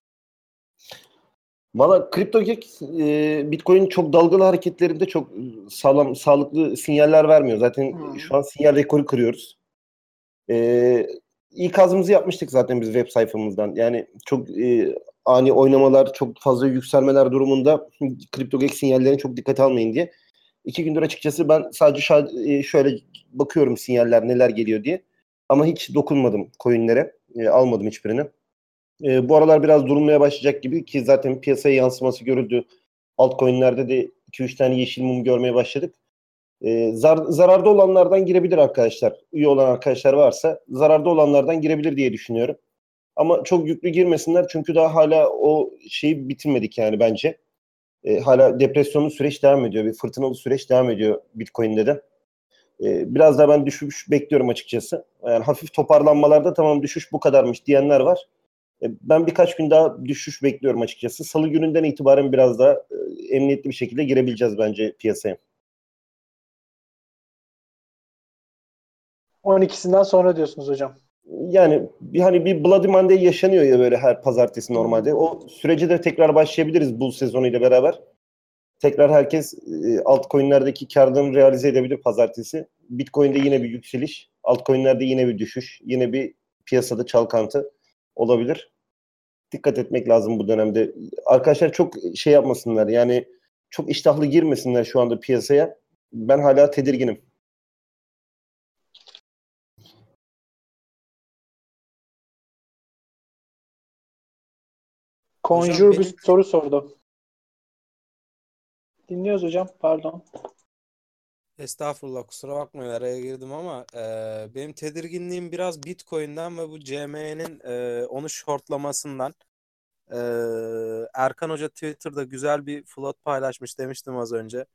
Valla CryptoGeek e, Bitcoin çok dalgalı hareketlerinde çok sağlam, sağlıklı sinyaller vermiyor. Zaten Hmm. şu an sinyal rekoru kırıyoruz. E, ikazımızı yapmıştık zaten biz web sayfamızdan. Yani çok e, ani oynamalar, çok fazla yükselmeler durumunda CryptoGeek sinyallerini çok dikkate almayın diye. İki gündür açıkçası ben sadece şa- e, şöyle bakıyorum sinyaller neler geliyor diye. Ama hiç dokunmadım coinlere. E, almadım hiçbirini. E, bu aralar biraz durulmaya başlayacak gibi ki zaten piyasaya yansıması görüldü. Altcoin'lerde de 2-3 tane yeşil mum görmeye başladık. E, zar, zararda olanlardan girebilir arkadaşlar. Üye olan arkadaşlar varsa zararda olanlardan girebilir diye düşünüyorum. Ama çok yüklü girmesinler çünkü daha hala o şeyi bitirmedik yani bence. E, hala depresyonlu süreç devam ediyor. Bir fırtınalı süreç devam ediyor Bitcoin'de de. E, biraz daha ben düşüş bekliyorum açıkçası. Yani hafif toparlanmalarda tamam düşüş bu kadarmış diyenler var. E, ben birkaç gün daha düşüş bekliyorum açıkçası. Salı gününden itibaren biraz daha e, emniyetli bir şekilde girebileceğiz bence piyasaya. 12'sinden sonra diyorsunuz hocam. Yani bir hani bir Bloody Monday yaşanıyor ya böyle her pazartesi normalde. O sürece de tekrar başlayabiliriz bu sezonuyla beraber. Tekrar herkes e, altcoin'lerdeki karlarını realize edebilir pazartesi. Bitcoin'de yine bir yükseliş, altcoin'lerde yine bir düşüş, yine bir piyasada çalkantı olabilir. Dikkat etmek lazım bu dönemde. Arkadaşlar çok şey yapmasınlar. Yani çok iştahlı girmesinler şu anda piyasaya. Ben hala tedirginim. Conjure bir soru sordu. Dinliyoruz hocam. Pardon. Estağfurullah kusura bakmayın araya girdim ama e, benim tedirginliğim biraz Bitcoin'den ve bu CME'nin e, onu shortlamasından. E, Erkan Hoca Twitter'da güzel bir float paylaşmış demiştim az önce.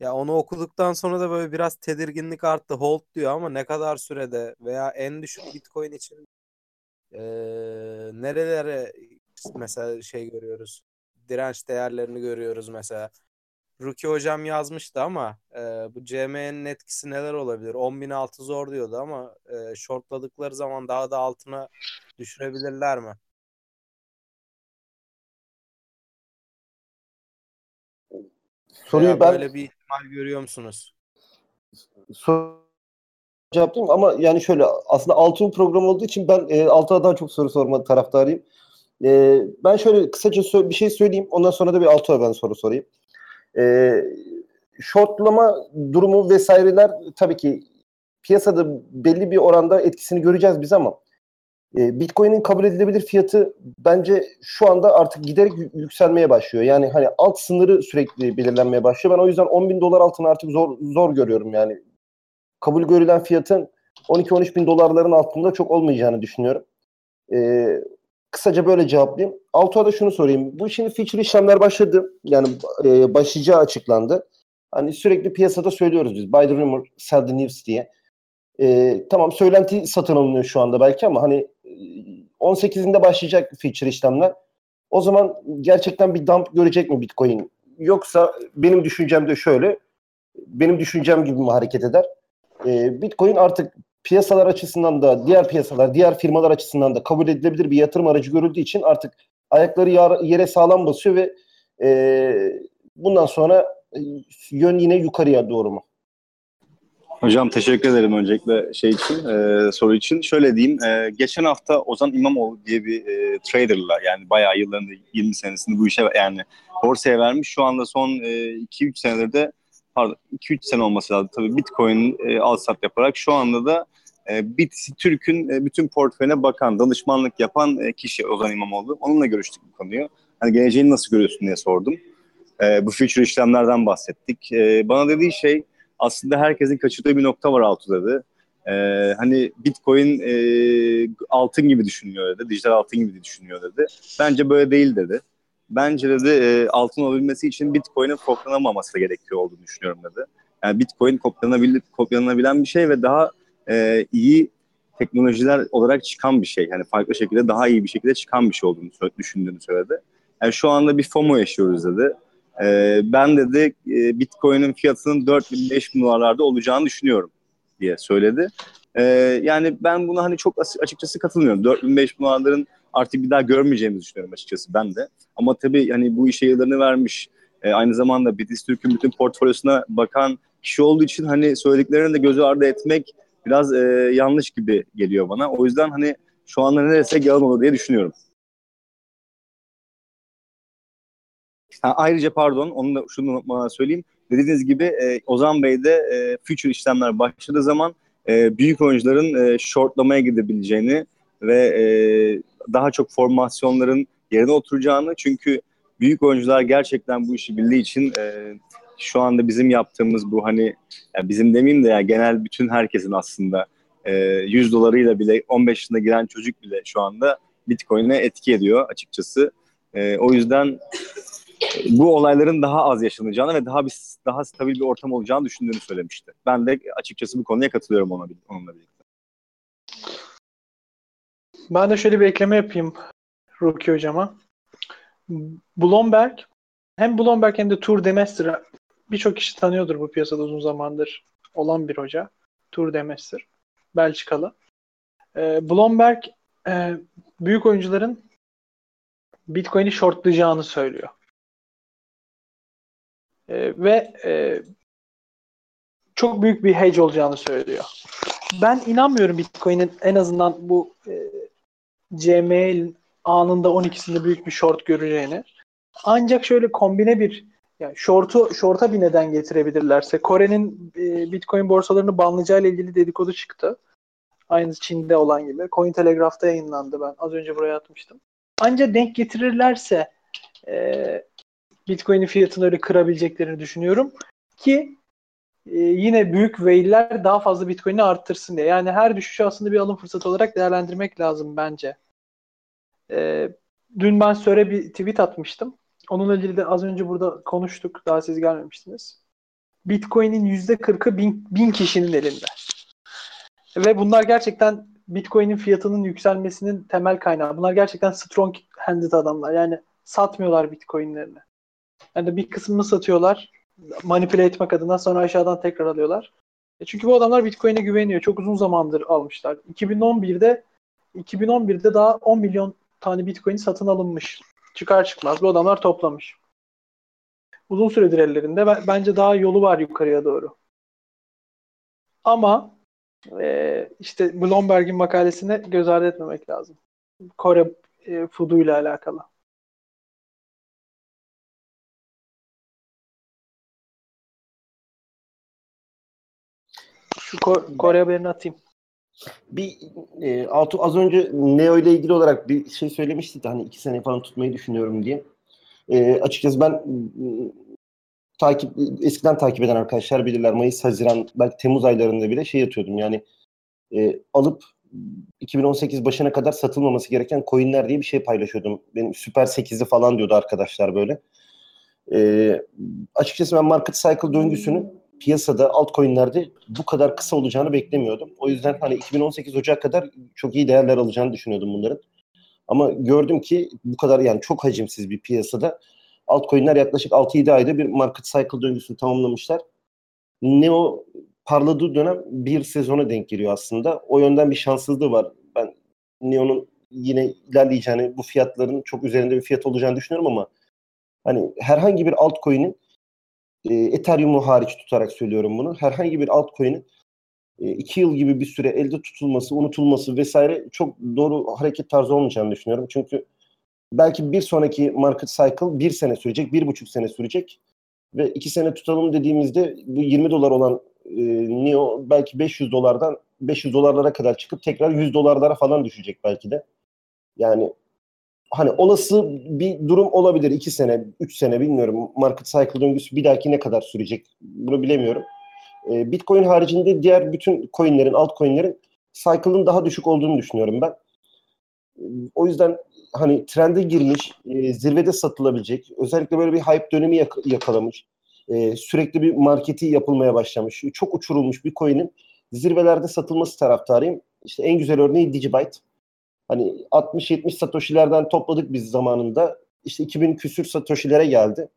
Ya onu okuduktan sonra da böyle biraz tedirginlik arttı. Hold diyor ama ne kadar sürede veya en düşük Bitcoin için e, nerelere mesela şey görüyoruz. Direnç değerlerini görüyoruz mesela. Ruki hocam yazmıştı ama e, bu CM'nin etkisi neler olabilir? 10.000 altı zor diyordu ama e, shortladıkları zaman daha da altına düşürebilirler mi? Soruyu Veya ben böyle bir ihtimal görüyor musunuz? soru cevaplayayım ama yani şöyle aslında altın program olduğu için ben e, Altuğ'a daha çok soru sorma taraftarıyım. E, ben şöyle kısaca bir şey söyleyeyim. Ondan sonra da bir Altuğ'a ben soru sorayım. E, shortlama durumu vesaireler tabii ki piyasada belli bir oranda etkisini göreceğiz biz ama e, Bitcoin'in kabul edilebilir fiyatı bence şu anda artık giderek yü- yükselmeye başlıyor. Yani hani alt sınırı sürekli belirlenmeye başlıyor. Ben o yüzden 10 bin dolar altını artık zor zor görüyorum yani. Kabul görülen fiyatın 12-13 bin dolarların altında çok olmayacağını düşünüyorum. E, kısaca böyle cevaplayayım. Altuğ'a da şunu sorayım. Bu şimdi feature işlemler başladı. Yani e, başlayacağı açıklandı. Hani sürekli piyasada söylüyoruz biz. Buy the rumor, sell the news diye. E, tamam söylenti satın alınıyor şu anda belki ama hani e, 18'inde başlayacak feature işlemler. O zaman gerçekten bir dump görecek mi Bitcoin? Yoksa benim düşüncem de şöyle. Benim düşüncem gibi mi hareket eder? E, Bitcoin artık piyasalar açısından da diğer piyasalar, diğer firmalar açısından da kabul edilebilir bir yatırım aracı görüldüğü için artık ayakları yere sağlam basıyor ve e, bundan sonra e, yön yine yukarıya doğru mu? Hocam teşekkür ederim öncelikle şey için, e, soru için. Şöyle diyeyim, e, geçen hafta Ozan İmamoğlu diye bir e, traderla yani bayağı yıllarında 20 senesini bu işe yani borsaya vermiş. Şu anda son e, 2-3 senedir de pardon 2-3 sene olması lazım tabii Bitcoin e, al sat yaparak şu anda da BTC Türk'ün e, bütün portföyüne bakan, danışmanlık yapan e, kişi Ozan İmamoğlu. Onunla görüştük bu konuyu. Hani geleceğini nasıl görüyorsun diye sordum. E, bu future işlemlerden bahsettik. E, bana dediği şey aslında herkesin kaçırdığı bir nokta var altı dedi. Hani Bitcoin e, altın gibi düşünüyor dedi, dijital altın gibi düşünüyor dedi. Bence böyle değil dedi. Bence dedi e, altın olabilmesi için Bitcoin'in kopyalanamaması gerekiyor olduğunu düşünüyorum dedi. Yani Bitcoin kopyalanabil, kopyalanabilen bir şey ve daha e, iyi teknolojiler olarak çıkan bir şey. Yani farklı şekilde daha iyi bir şekilde çıkan bir şey olduğunu düşündüğünü söyledi. Yani şu anda bir FOMO yaşıyoruz dedi. Ee, ben dedi e, Bitcoin'in fiyatının 4000-5000 dolarlarda olacağını düşünüyorum diye söyledi. Ee, yani ben buna hani çok açıkçası katılmıyorum. 4000-5000 dolarların artık bir daha görmeyeceğimizi düşünüyorum açıkçası ben de. Ama tabii hani bu işe yıllarını vermiş, e, aynı zamanda BTC Türk'ün bütün portfolyosuna bakan kişi olduğu için hani söylediklerini de gözü ardı etmek biraz e, yanlış gibi geliyor bana. O yüzden hani şu anda ne desek yalan olur diye düşünüyorum. Ha, ayrıca pardon onu da şunu bana söyleyeyim. Dediğiniz gibi e, Ozan Bey'de e, future işlemler başladığı zaman e, büyük oyuncuların e, shortlamaya gidebileceğini ve e, daha çok formasyonların yerine oturacağını çünkü büyük oyuncular gerçekten bu işi bildiği için e, şu anda bizim yaptığımız bu hani yani bizim demeyeyim de ya genel bütün herkesin aslında e, 100 dolarıyla bile 15 yaşında giren çocuk bile şu anda Bitcoin'e etki ediyor açıkçası. E, o yüzden bu olayların daha az yaşanacağını ve daha bir daha stabil bir ortam olacağını düşündüğünü söylemişti. Ben de açıkçası bu konuya katılıyorum ona onunla birlikte. Ben de şöyle bir ekleme yapayım Ruki hocama. Blomberg hem Blomberg hem de Tour Demestre birçok kişi tanıyordur bu piyasada uzun zamandır olan bir hoca. Tour Demestre. Belçikalı. Ee, Blomberg e, büyük oyuncuların Bitcoin'i shortlayacağını söylüyor. E, ve e, çok büyük bir hedge olacağını söylüyor. Ben inanmıyorum Bitcoin'in en azından bu e, CML anında 12'sinde büyük bir short göreceğini. Ancak şöyle kombine bir yani short'u short'a bir neden getirebilirlerse Kore'nin e, Bitcoin borsalarını banlayacağıyla ilgili dedikodu çıktı. Aynı Çin'de olan gibi. Cointelegraph'ta yayınlandı ben. Az önce buraya atmıştım. Ancak denk getirirlerse e, Bitcoin'in fiyatını öyle kırabileceklerini düşünüyorum. Ki e, yine büyük whale'ler daha fazla Bitcoin'i arttırsın diye. Yani her düşüşü aslında bir alım fırsatı olarak değerlendirmek lazım bence. E, dün ben Söre bir tweet atmıştım. Onunla ilgili de az önce burada konuştuk. Daha siz gelmemiştiniz. Bitcoin'in %40'ı bin, bin kişinin elinde. Ve bunlar gerçekten Bitcoin'in fiyatının yükselmesinin temel kaynağı. Bunlar gerçekten strong handed adamlar. Yani satmıyorlar Bitcoin'lerini. Yani bir kısmını satıyorlar manipüle etmek adına sonra aşağıdan tekrar alıyorlar. E çünkü bu adamlar Bitcoin'e güveniyor. Çok uzun zamandır almışlar. 2011'de 2011'de daha 10 milyon tane Bitcoin satın alınmış. Çıkar çıkmaz bu adamlar toplamış. Uzun süredir ellerinde. Bence daha yolu var yukarıya doğru. Ama e, işte Bloomberg'in makalesine göz ardı etmemek lazım. Kore e, Fudu ile alakalı. Şu Ko- Kore haberini atayım. Bir e, Altu az önce Neo ile ilgili olarak bir şey söylemişti de hani iki sene falan tutmayı düşünüyorum diye. E, açıkçası ben takip eskiden takip eden arkadaşlar bilirler Mayıs, Haziran, belki Temmuz aylarında bile şey yatıyordum yani e, alıp 2018 başına kadar satılmaması gereken coinler diye bir şey paylaşıyordum. Benim Süper 8'i falan diyordu arkadaşlar böyle. E, açıkçası ben market cycle döngüsünü piyasada altcoin'lerde bu kadar kısa olacağını beklemiyordum. O yüzden hani 2018 Ocak kadar çok iyi değerler alacağını düşünüyordum bunların. Ama gördüm ki bu kadar yani çok hacimsiz bir piyasada altcoin'ler yaklaşık 6-7 ayda bir market cycle döngüsünü tamamlamışlar. Neo parladığı dönem bir sezona denk geliyor aslında. O yönden bir şanssızlığı var. Ben Neo'nun yine ilerleyeceğini, bu fiyatların çok üzerinde bir fiyat olacağını düşünüyorum ama hani herhangi bir altcoin'in e, Ethereum'u hariç tutarak söylüyorum bunu. Herhangi bir altcoin'in e, iki yıl gibi bir süre elde tutulması, unutulması vesaire çok doğru hareket tarzı olmayacağını düşünüyorum. Çünkü belki bir sonraki market cycle bir sene sürecek, bir buçuk sene sürecek ve iki sene tutalım dediğimizde bu 20 dolar olan e, Neo belki 500 dolardan 500 dolarlara kadar çıkıp tekrar 100 dolarlara falan düşecek belki de. Yani hani olası bir durum olabilir. iki sene, üç sene bilmiyorum. Market cycle döngüsü bir dahaki ne kadar sürecek bunu bilemiyorum. E, Bitcoin haricinde diğer bütün coinlerin, altcoinlerin cycle'ın daha düşük olduğunu düşünüyorum ben. O yüzden hani trende girmiş, e, zirvede satılabilecek, özellikle böyle bir hype dönemi yak- yakalamış, e, sürekli bir marketi yapılmaya başlamış, çok uçurulmuş bir coin'in zirvelerde satılması taraftarıyım. İşte en güzel örneği Digibyte. Hani 60-70 Satoshi'lerden topladık biz zamanında. İşte 2000 küsür Satoshi'lere geldi.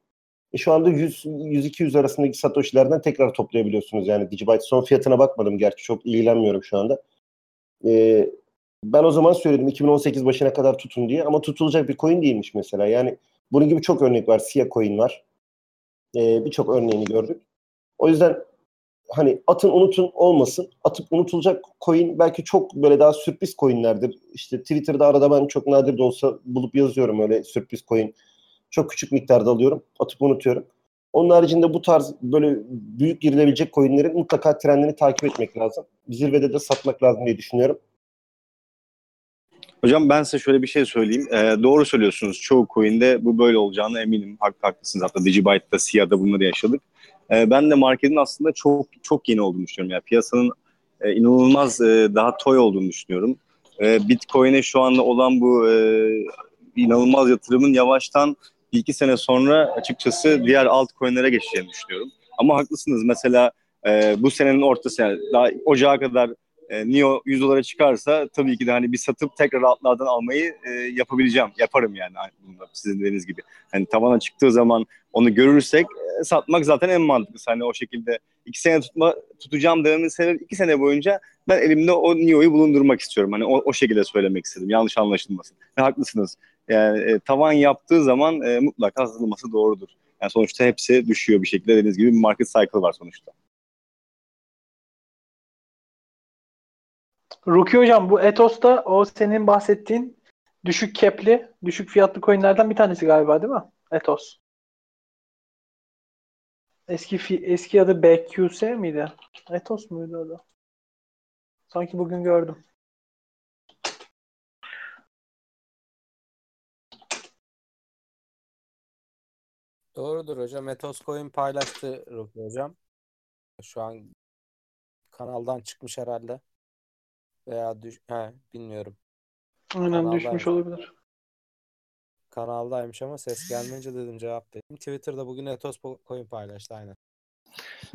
E şu anda 100-200 arasındaki Satoshi'lerden tekrar toplayabiliyorsunuz. Yani Digibyte son fiyatına bakmadım gerçi çok ilgilenmiyorum şu anda. E, ben o zaman söyledim 2018 başına kadar tutun diye ama tutulacak bir coin değilmiş mesela. Yani bunun gibi çok örnek var. Sia coin var. E, Birçok örneğini gördük. O yüzden hani atın unutun olmasın. Atıp unutulacak coin belki çok böyle daha sürpriz coinlerdir. İşte Twitter'da arada ben çok nadir de olsa bulup yazıyorum öyle sürpriz coin. Çok küçük miktarda alıyorum. Atıp unutuyorum. Onun haricinde bu tarz böyle büyük girilebilecek coinlerin mutlaka trendini takip etmek lazım. Zirvede de satmak lazım diye düşünüyorum. Hocam ben size şöyle bir şey söyleyeyim. Ee, doğru söylüyorsunuz. Çoğu coin'de bu böyle olacağını eminim. Hak, haklısınız. Hatta Digibyte'da, SIA'da bunları yaşadık. Ee, ben de marketin aslında çok çok yeni olduğunu düşünüyorum. Yani piyasanın e, inanılmaz e, daha toy olduğunu düşünüyorum. E, Bitcoin'e şu anda olan bu e, inanılmaz yatırımın yavaştan bir iki sene sonra açıkçası diğer altcoin'lere geçeceğini düşünüyorum. Ama haklısınız mesela e, bu senenin ortası yani daha ocağa kadar e, NIO 100 dolara çıkarsa tabii ki de hani bir satıp tekrar altlardan almayı e, yapabileceğim. Yaparım yani bunda sizin dediğiniz gibi. Hani tavana çıktığı zaman onu görürsek e, satmak zaten en mantıklısı. Hani o şekilde iki sene tutma, tutacağım dememin sebebi iki sene boyunca ben elimde o NIO'yu bulundurmak istiyorum. Hani o, o şekilde söylemek istedim. Yanlış anlaşılmasın. Ve haklısınız. Yani e, tavan yaptığı zaman e, mutlaka satılması doğrudur. Yani sonuçta hepsi düşüyor bir şekilde. Dediğiniz gibi bir market cycle var sonuçta. Ruki hocam bu Etos'ta o senin bahsettiğin düşük kepli, düşük fiyatlı coinlerden bir tanesi galiba değil mi? Etos. Eski fi- eski adı BQS miydi? Etos muydu adı? Sanki bugün gördüm. Doğrudur hocam. Ethos Coin paylaştı Ruki hocam. Şu an kanaldan çıkmış herhalde. Veya düş he, bilmiyorum. Aynen Kanaldaymış. düşmüş olabilir. Kanaldaymış ama ses gelmeyince dedim cevap dedim. Twitter'da bugün Ethos Coin paylaştı aynen.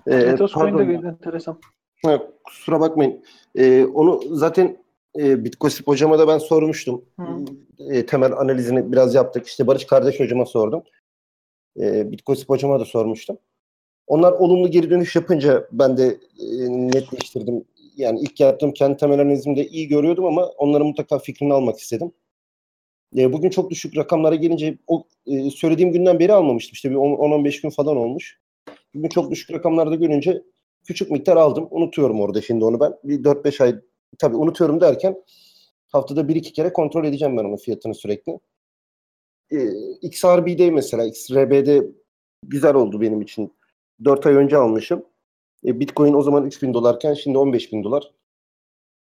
Ee, Etos coin de bir enteresan. Ha, kusura bakmayın. Ee, onu zaten e, Bitcoin hocama da ben sormuştum. E, temel analizini biraz yaptık. İşte Barış kardeş hocama sordum. E, Bitcoin hocama da sormuştum. Onlar olumlu geri dönüş yapınca ben de e, netleştirdim. Yani ilk yaptığım kendi temel analizimde iyi görüyordum ama onların mutlaka fikrini almak istedim. E, bugün çok düşük rakamlara gelince o e, söylediğim günden beri almamıştım. İşte bir 10-15 gün falan olmuş. Bugün çok düşük rakamlarda görünce küçük miktar aldım. Unutuyorum orada şimdi onu ben. Bir 4-5 ay tabii unutuyorum derken haftada bir iki kere kontrol edeceğim ben onun fiyatını sürekli. Ee, XRB'de mesela XRB'de güzel oldu benim için. 4 ay önce almışım. E, Bitcoin o zaman 3000 dolarken şimdi 15 bin dolar.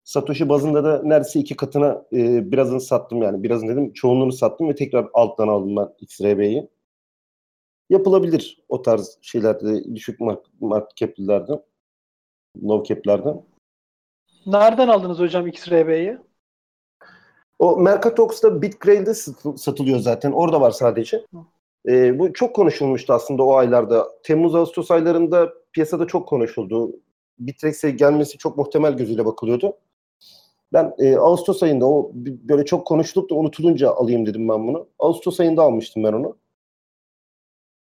Satoshi bazında da neredeyse iki katına e, birazını sattım yani. Birazını dedim çoğunluğunu sattım ve tekrar alttan aldım ben XRB'yi. Yapılabilir o tarz şeylerde düşük mark, market cap'lerde. Low cap'lerde. Nereden aldınız hocam XRB'yi? O Mercatox'ta BitGrail'de satı- satılıyor zaten. Orada var sadece. Ee, bu çok konuşulmuştu aslında o aylarda. Temmuz-Ağustos aylarında piyasada çok konuşuldu. Bitrex'e gelmesi çok muhtemel gözüyle bakılıyordu. Ben e, Ağustos ayında o böyle çok konuşulup da unutulunca alayım dedim ben bunu. Ağustos ayında almıştım ben onu.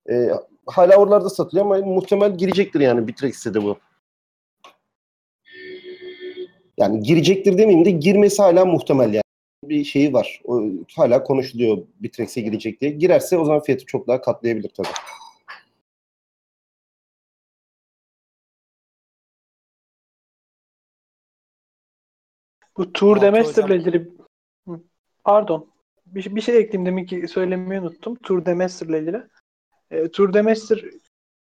E, hala oralarda satılıyor ama muhtemel girecektir yani Bitrex'e de bu. Yani girecektir demeyeyim de girmesi hala muhtemel yani bir şeyi var. O, hala konuşuluyor Bitrex'e girecek diye. Girerse o zaman fiyatı çok daha katlayabilir tabii. Bu Altı Demester'la hocam. ilgili Hı, pardon. Bir, bir şey ekleyeyim demin ki söylemeyi unuttum. Tour Demester'la ilgili. E, Tour Demester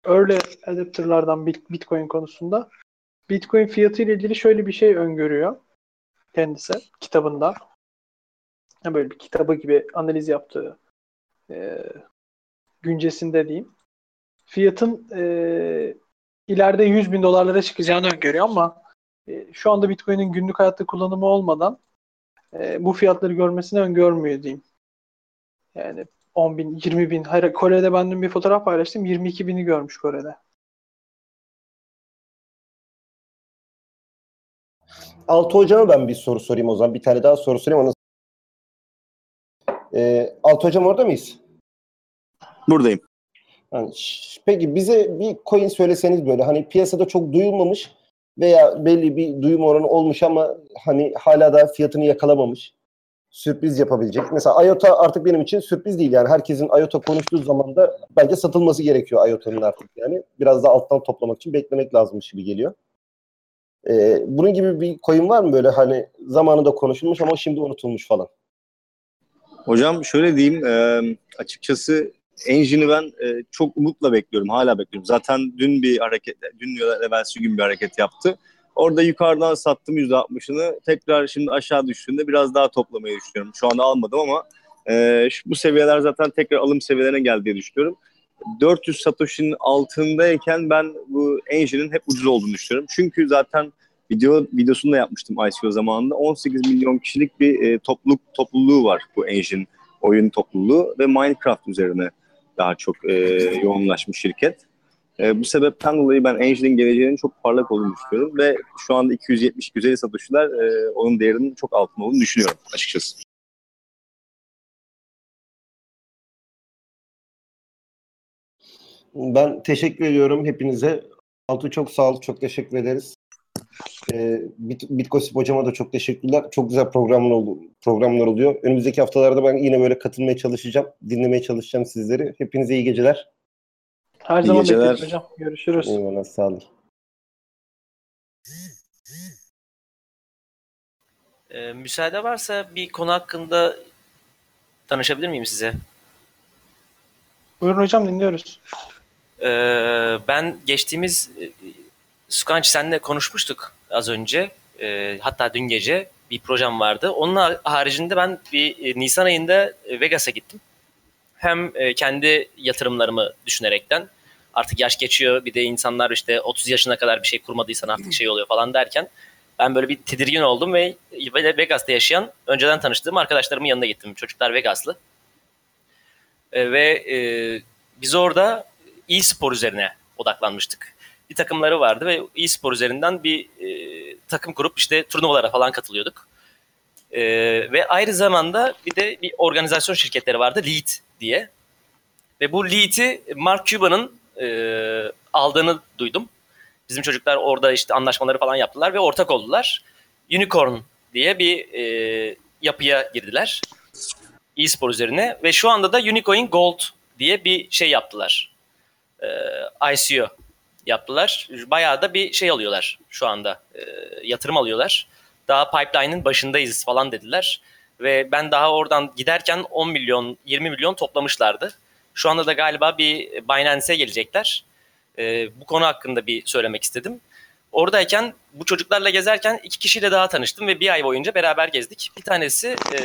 early adapter'lardan Bit- Bitcoin konusunda Bitcoin fiyatı ile ilgili şöyle bir şey öngörüyor kendisi kitabında. Böyle bir kitabı gibi analiz yaptığı e, güncesinde diyeyim. Fiyatın e, ileride 100 bin dolarlara çıkacağını öngörüyor ama e, şu anda Bitcoin'in günlük hayatta kullanımı olmadan e, bu fiyatları görmesini öngörmüyor diyeyim. Yani 10 bin, 20 bin. Hayır, Kore'de ben dün bir fotoğraf paylaştım. 22 bini görmüş Kore'de. Altı hocama ben bir soru sorayım o zaman. Bir tane daha soru sorayım. Onu... Ee, Altı hocam orada mıyız? Buradayım. Yani, peki bize bir coin söyleseniz böyle hani piyasada çok duyulmamış veya belli bir duyum oranı olmuş ama hani hala da fiyatını yakalamamış. Sürpriz yapabilecek. Mesela IOTA artık benim için sürpriz değil yani. Herkesin IOTA konuştuğu zaman da bence satılması gerekiyor IOTA'nın artık yani. Biraz da alttan toplamak için beklemek lazımmış gibi geliyor. Ee, bunun gibi bir coin var mı böyle hani zamanında konuşulmuş ama şimdi unutulmuş falan? Hocam şöyle diyeyim, e, açıkçası Engine'i ben e, çok umutla bekliyorum, hala bekliyorum. Zaten dün bir hareket, dün ya da evvelsi gün bir hareket yaptı. Orada yukarıdan sattım %60'ını. Tekrar şimdi aşağı düştüğünde biraz daha toplamayı düşünüyorum. Şu anda almadım ama e, şu, bu seviyeler zaten tekrar alım seviyelerine geldi diye düşünüyorum. 400 Satoshi'nin altındayken ben bu Engine'in hep ucuz olduğunu düşünüyorum. Çünkü zaten video videosunu da yapmıştım ICO zamanında. 18 milyon kişilik bir e, topluluk topluluğu var bu Engine oyun topluluğu ve Minecraft üzerine daha çok e, yoğunlaşmış şirket. E, bu sebepten dolayı ben Angel'in geleceğinin çok parlak olduğunu düşünüyorum ve şu anda 270-250 satışlar e, onun değerinin çok altında olduğunu düşünüyorum açıkçası. Ben teşekkür ediyorum hepinize. Altu çok sağ ol, çok teşekkür ederiz. Ee, Bit Bitgossip hocama da çok teşekkürler. Çok güzel programlar, oldu, programlar oluyor. Önümüzdeki haftalarda ben yine böyle katılmaya çalışacağım. Dinlemeye çalışacağım sizleri. Hepinize iyi geceler. Her İyi zaman geceler. bekleriz hocam. Görüşürüz. Eyvallah sağ olun. Ee, müsaade varsa bir konu hakkında tanışabilir miyim size? Buyurun hocam dinliyoruz. Ee, ben geçtiğimiz e, Sukanç senle konuşmuştuk az önce. Ee, hatta dün gece bir projem vardı. Onun har- haricinde ben bir e, Nisan ayında e, Vegas'a gittim. Hem e, kendi yatırımlarımı düşünerekten artık yaş geçiyor bir de insanlar işte 30 yaşına kadar bir şey kurmadıysan artık şey oluyor falan derken ben böyle bir tedirgin oldum ve ve Vegas'ta yaşayan önceden tanıştığım arkadaşlarımın yanına gittim. Çocuklar Vegaslı. E, ve e, biz orada e-spor üzerine odaklanmıştık. Bir takımları vardı ve e-spor üzerinden bir e, takım kurup işte turnuvalara falan katılıyorduk. E, ve aynı zamanda bir de bir organizasyon şirketleri vardı Lead diye. Ve bu Lead'i Mark Cuban'ın e, aldığını duydum. Bizim çocuklar orada işte anlaşmaları falan yaptılar ve ortak oldular. Unicorn diye bir e, yapıya girdiler. E-spor üzerine ve şu anda da Unicoin Gold diye bir şey yaptılar. Ee, ICO yaptılar. Bayağı da bir şey alıyorlar şu anda. Ee, yatırım alıyorlar. Daha pipeline'ın başındayız falan dediler. Ve ben daha oradan giderken 10 milyon, 20 milyon toplamışlardı. Şu anda da galiba bir Binance'e gelecekler. Ee, bu konu hakkında bir söylemek istedim. Oradayken bu çocuklarla gezerken iki kişiyle daha tanıştım ve bir ay boyunca beraber gezdik. Bir tanesi e,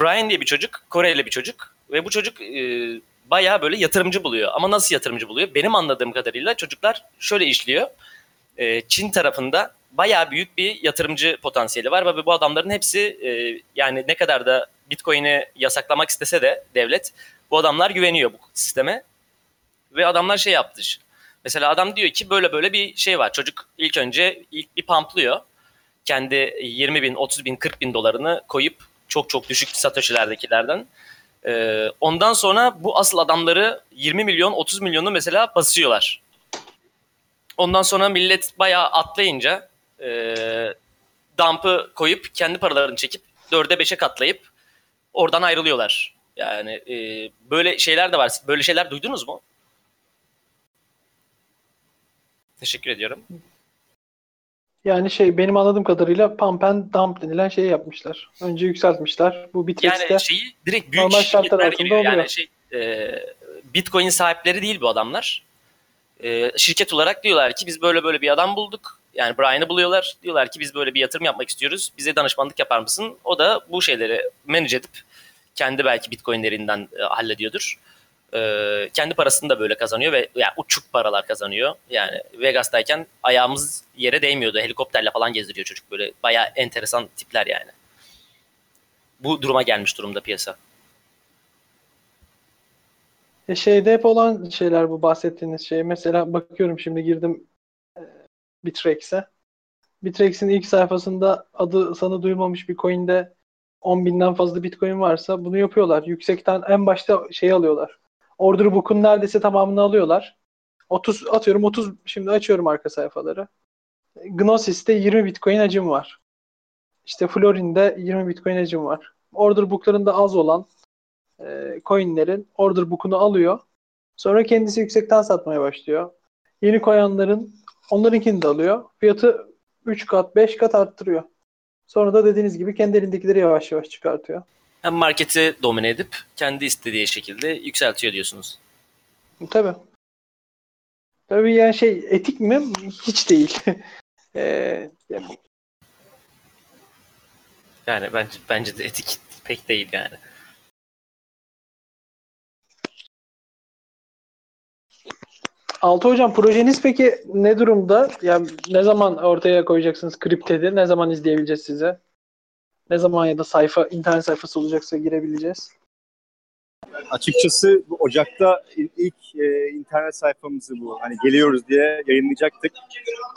Brian diye bir çocuk, Koreli bir çocuk ve bu çocuk e, bayağı böyle yatırımcı buluyor. Ama nasıl yatırımcı buluyor? Benim anladığım kadarıyla çocuklar şöyle işliyor. E, Çin tarafında bayağı büyük bir yatırımcı potansiyeli var ve bu adamların hepsi e, yani ne kadar da Bitcoin'i yasaklamak istese de devlet bu adamlar güveniyor bu sisteme. Ve adamlar şey yaptı. Mesela adam diyor ki böyle böyle bir şey var. Çocuk ilk önce ilk bir pamplıyor. Kendi 20 bin, 30 bin, 40 bin dolarını koyup çok çok düşük satoshilerdekilerden. Ee, ondan sonra bu asıl adamları 20 milyon 30 milyonu mesela basıyorlar. Ondan sonra millet bayağı atlayınca e, dump'ı koyup kendi paralarını çekip 4'e 5'e katlayıp oradan ayrılıyorlar. Yani e, böyle şeyler de var. Böyle şeyler duydunuz mu? Teşekkür ediyorum. Yani şey benim anladığım kadarıyla pump and dump denilen şeyi yapmışlar. Önce yükseltmişler. Bu Bitrex'te Yani şeyi direkt büyük normal şartlar şirketler altında geliyor. Yani oluyor. şey e, Bitcoin sahipleri değil bu adamlar. E, şirket olarak diyorlar ki biz böyle böyle bir adam bulduk. Yani Brian'ı buluyorlar. Diyorlar ki biz böyle bir yatırım yapmak istiyoruz. Bize danışmanlık yapar mısın? O da bu şeyleri manage edip kendi belki Bitcoin'lerinden e, hallediyordur. E, kendi parasını da böyle kazanıyor ve yani uçuk paralar kazanıyor. Yani Vegas'tayken ayağımız yere değmiyordu. Helikopterle falan gezdiriyor çocuk böyle. Bayağı enteresan tipler yani. Bu duruma gelmiş durumda piyasa. E şeyde hep olan şeyler bu bahsettiğiniz şey. Mesela bakıyorum şimdi girdim e, Bitrex'e. Bitrex'in ilk sayfasında adı sana duyulmamış bir coin'de 10 binden fazla Bitcoin varsa bunu yapıyorlar. Yüksekten en başta şey alıyorlar. Order book'un neredeyse tamamını alıyorlar. 30 atıyorum 30 şimdi açıyorum arka sayfaları. Gnosis'te 20 Bitcoin hacim var. İşte Florin'de 20 Bitcoin hacim var. Order book'larında az olan e, coinlerin order book'unu alıyor. Sonra kendisi yüksekten satmaya başlıyor. Yeni koyanların onlarınkini de alıyor. Fiyatı 3 kat 5 kat arttırıyor. Sonra da dediğiniz gibi kendi elindekileri yavaş yavaş çıkartıyor. Hem marketi domine edip kendi istediği şekilde yükseltiyor diyorsunuz. Tabii. Tabii yani şey etik mi? Hiç değil. <laughs> Ee, yani Yani bence bence de etik pek değil yani. Altı hocam projeniz peki ne durumda? Yani ne zaman ortaya koyacaksınız kriptedi? Ne zaman izleyebileceğiz size? Ne zaman ya da sayfa internet sayfası olacaksa girebileceğiz? Açıkçası bu Ocak'ta ilk e, internet sayfamızı bu hani geliyoruz diye yayınlayacaktık.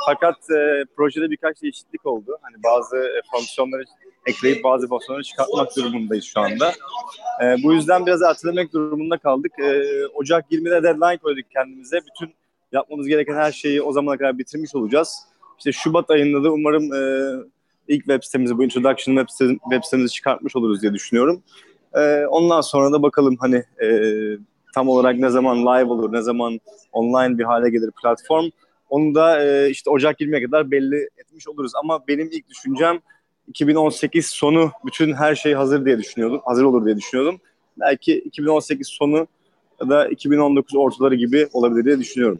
Fakat e, projede birkaç değişiklik oldu. Hani bazı e, fonksiyonları ekleyip bazı fonksiyonları çıkartmak durumundayız şu anda. E, bu yüzden biraz ertelemek durumunda kaldık. E, Ocak 20'de deadline koyduk kendimize. Bütün yapmamız gereken her şeyi o zamana kadar bitirmiş olacağız. İşte Şubat ayında da umarım e, ilk web sitemizi, bu introduction web, sitemizi, web sitemizi çıkartmış oluruz diye düşünüyorum. E, ondan sonra da bakalım hani e, tam olarak ne zaman live olur, ne zaman online bir hale gelir platform. Onu da e, işte Ocak 20'ye kadar belli etmiş oluruz. Ama benim ilk düşüncem 2018 sonu bütün her şey hazır diye düşünüyordum. Hazır olur diye düşünüyordum. Belki 2018 sonu ya da 2019 ortaları gibi olabilir diye düşünüyorum.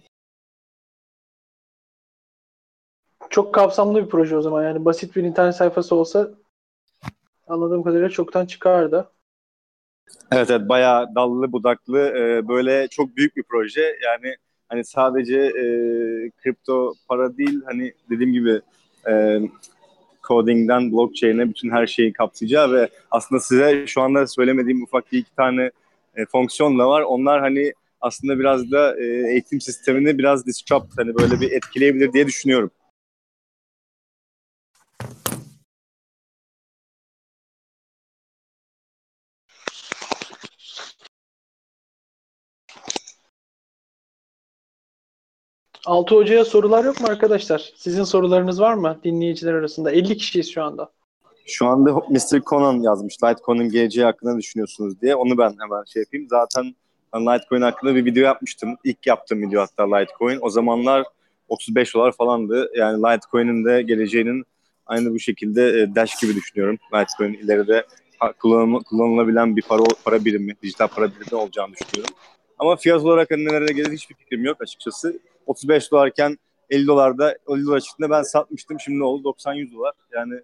Çok kapsamlı bir proje o zaman. Yani basit bir internet sayfası olsa anladığım kadarıyla çoktan çıkardı. Evet evet bayağı dallı budaklı e, böyle çok büyük bir proje. Yani hani sadece e, kripto para değil hani dediğim gibi e, coding'den blockchain'e bütün her şeyi kapsayacağı ve aslında size şu anda söylemediğim ufak bir iki tane e, fonksiyon da var. Onlar hani aslında biraz da e, eğitim sistemini biraz disrupt hani böyle bir etkileyebilir diye düşünüyorum. Altı Hoca'ya sorular yok mu arkadaşlar? Sizin sorularınız var mı dinleyiciler arasında? 50 kişiyiz şu anda. Şu anda Mr. Conan yazmış. Litecoin'in geleceği hakkında düşünüyorsunuz diye. Onu ben hemen şey yapayım. Zaten ben Litecoin hakkında bir video yapmıştım. İlk yaptığım video hatta Litecoin. O zamanlar 35 dolar falandı. Yani Litecoin'in de geleceğinin aynı bu şekilde e, Dash gibi düşünüyorum. Litecoin ileride kullanıl kullanılabilen bir para, para birimi, dijital para birimi olacağını düşünüyorum. Ama fiyat olarak hani nelere gelir hiçbir fikrim yok açıkçası. 35 dolarken 50 dolarda 50 dolar çıktığında ben satmıştım. Şimdi ne oldu? 90-100 dolar. Yani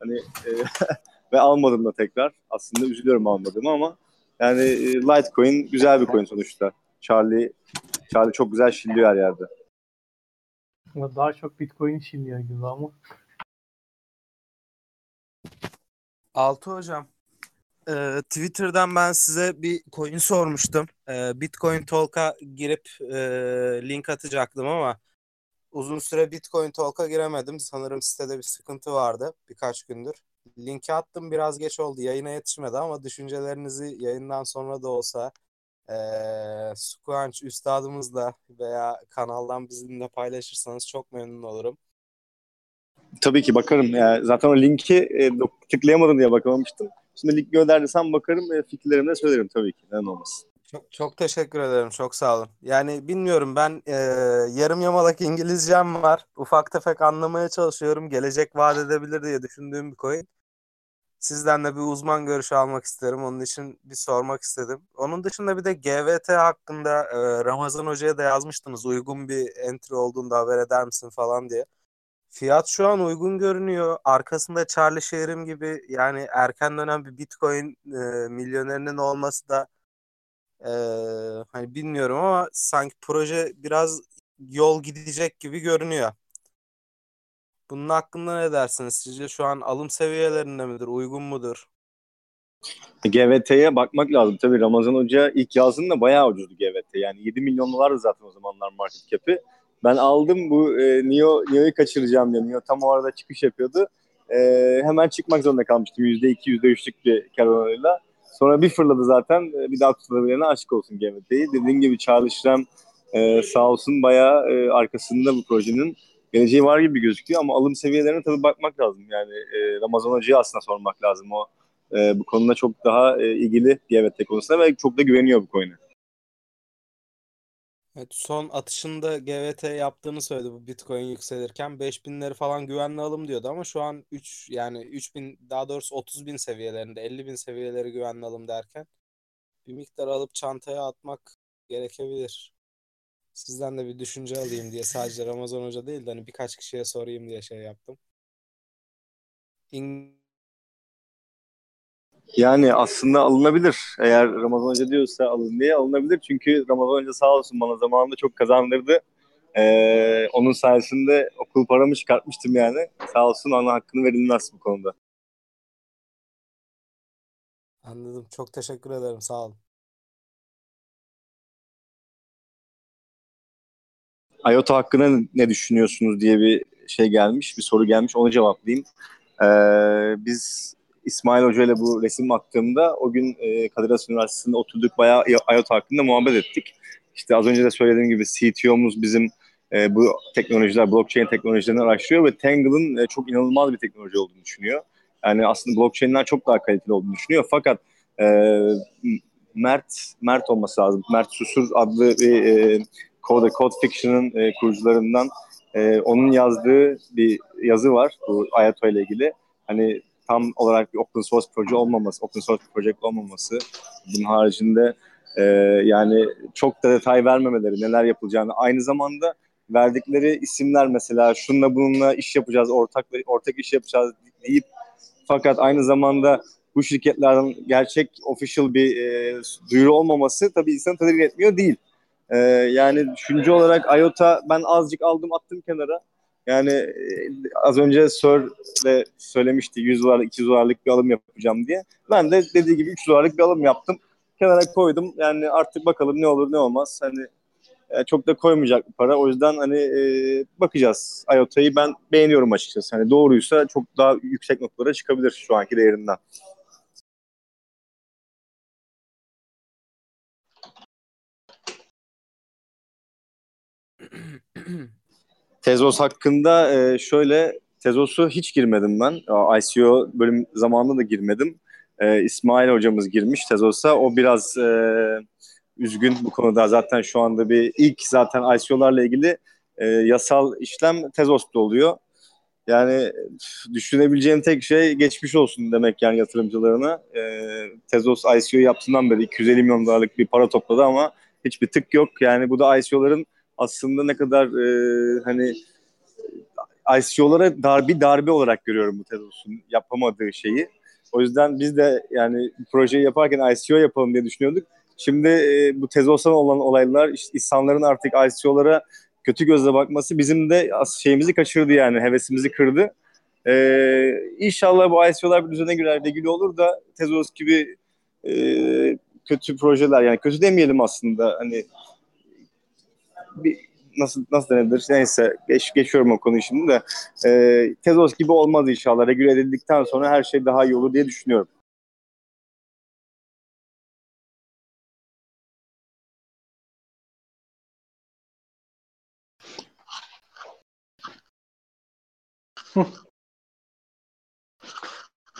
hani e, <laughs> ve almadım da tekrar. Aslında üzülüyorum almadım ama yani e, Litecoin güzel bir coin sonuçta. Charlie Charlie çok güzel şilliyor her yerde. Ama daha çok Bitcoin şilliyor gibi ama. Altı hocam. Ee, Twitter'dan ben size bir coin sormuştum. Ee, Bitcoin Talk'a girip e, link atacaktım ama uzun süre Bitcoin Talk'a giremedim. Sanırım sitede bir sıkıntı vardı birkaç gündür. Linki attım biraz geç oldu. Yayına yetişmedi ama düşüncelerinizi yayından sonra da olsa e, Squanch üstadımızla veya kanaldan bizimle paylaşırsanız çok memnun olurum. Tabii ki bakarım. Yani zaten o linki e, tıklayamadım diye bakamamıştım. Şimdi link gönderdiysem bakarım ve fikirlerimi de söylerim tabii ki. Neden olmasın. Çok, çok teşekkür ederim. Çok sağ olun. Yani bilmiyorum ben e, yarım yamalak İngilizcem var. Ufak tefek anlamaya çalışıyorum. Gelecek vaat edebilir diye düşündüğüm bir coin. Sizden de bir uzman görüşü almak isterim. Onun için bir sormak istedim. Onun dışında bir de GVT hakkında e, Ramazan Hoca'ya da yazmıştınız. Uygun bir entry olduğunda haber eder misin falan diye. Fiyat şu an uygun görünüyor. Arkasında Charlie Shay'rim gibi yani erken dönem bir Bitcoin e, milyonerinin olması da e, hani bilmiyorum ama sanki proje biraz yol gidecek gibi görünüyor. Bunun hakkında ne dersiniz? Sizce şu an alım seviyelerinde midir? Uygun mudur? GVT'ye bakmak lazım. Tabii Ramazan Hoca ilk yazdığında bayağı ucuzdu GVT. Yani 7 milyon dolardı zaten o zamanlar market cap'i. Ben aldım bu e, Neo, Neo'yu kaçıracağım diye. Neo tam o arada çıkış yapıyordu. E, hemen çıkmak zorunda kalmıştım. %2, %3'lük bir kar oranıyla. Sonra bir fırladı zaten. E, bir daha tutulabilene aşık olsun GMT'yi. Dediğim gibi Charles Schramm e, sağ olsun bayağı e, arkasında bu projenin geleceği var gibi gözüküyor ama alım seviyelerine tabii bakmak lazım. Yani e, Ramazan Hoca'ya aslında sormak lazım. O e, bu konuda çok daha e, ilgili GVT konusunda ve çok da güveniyor bu coin'e. Evet, son atışında GVT yaptığını söyledi bu Bitcoin yükselirken. 5000'leri falan güvenli alım diyordu ama şu an 3 yani 3000 daha doğrusu 30 bin seviyelerinde 50 bin seviyeleri güvenli alım derken bir miktar alıp çantaya atmak gerekebilir. Sizden de bir düşünce alayım diye sadece Ramazan Hoca değil de hani birkaç kişiye sorayım diye şey yaptım. İng yani aslında alınabilir. Eğer Ramazan Hoca diyorsa alın diye alınabilir. Çünkü Ramazan Hoca sağ olsun bana zamanında çok kazandırdı. Ee, onun sayesinde okul paramı çıkartmıştım yani. Sağ olsun ana hakkını verilmez bu konuda. Anladım. Çok teşekkür ederim. Sağ olun. IOTA hakkında ne düşünüyorsunuz diye bir şey gelmiş, bir soru gelmiş. Onu cevaplayayım. Ee, biz İsmail Hoca ile bu resim attığımda o gün e, Kadir Has Üniversitesi'nde oturduk bayağı IOTA hakkında muhabbet ettik. İşte az önce de söylediğim gibi CTO'muz bizim e, bu teknolojiler, blockchain teknolojilerini araştırıyor ve Tangle'ın e, çok inanılmaz bir teknoloji olduğunu düşünüyor. Yani aslında blockchain'ler çok daha kaliteli olduğunu düşünüyor. Fakat e, Mert Mert olması lazım. Mert Susur adlı bir e, Code, Code Fiction'ın e, kurucularından e, onun yazdığı bir yazı var bu Ayato ile ilgili. Hani tam olarak bir open source proje olmaması, open source project olmaması. Bunun haricinde e, yani çok da detay vermemeleri, neler yapılacağını. Aynı zamanda verdikleri isimler mesela şunla bununla iş yapacağız, ortak ortak iş yapacağız deyip fakat aynı zamanda bu şirketlerin gerçek official bir e, duyuru olmaması tabii insanı tedirgin etmiyor değil. E, yani düşünce olarak IOTA ben azıcık aldım attım kenara. Yani e, az önce Sir de söylemişti 100 dolarlık 200 dolarlık bir alım yapacağım diye. Ben de dediği gibi 3 dolarlık bir alım yaptım. Kenara koydum. Yani artık bakalım ne olur ne olmaz. Hani e, çok da koymayacak bir para. O yüzden hani e, bakacağız. IOTa'yı ben beğeniyorum açıkçası. Hani doğruysa çok daha yüksek noktalara çıkabilir şu anki değerinden. <clears throat> Tezos hakkında e, şöyle Tezos'u hiç girmedim ben. ICO bölüm zamanında da girmedim. E, İsmail hocamız girmiş Tezos'a. O biraz e, üzgün bu konuda. Zaten şu anda bir ilk zaten ICO'larla ilgili e, yasal işlem Tezos'ta oluyor. Yani düşünebileceğim tek şey geçmiş olsun demek yani yatırımcılarına. E, Tezos ICO yaptığından beri 250 milyon dolarlık bir para topladı ama hiçbir tık yok. Yani bu da ICO'ların aslında ne kadar e, hani ICO'lara dar, bir darbe olarak görüyorum bu Tezos'un yapamadığı şeyi. O yüzden biz de yani projeyi yaparken ICO yapalım diye düşünüyorduk. Şimdi e, bu Tezos'tan olan olaylar işte insanların artık ICO'lara kötü gözle bakması bizim de şeyimizi kaçırdı yani hevesimizi kırdı. Ee, inşallah bu ICO'lar bir düzene girer, regüle olur da Tezos gibi e, kötü projeler yani kötü demeyelim aslında hani bir nasıl nasıl denebilir neyse geç, geçiyorum o konuyu şimdi de e, Tezos gibi olmaz inşallah regüle edildikten sonra her şey daha iyi olur diye düşünüyorum.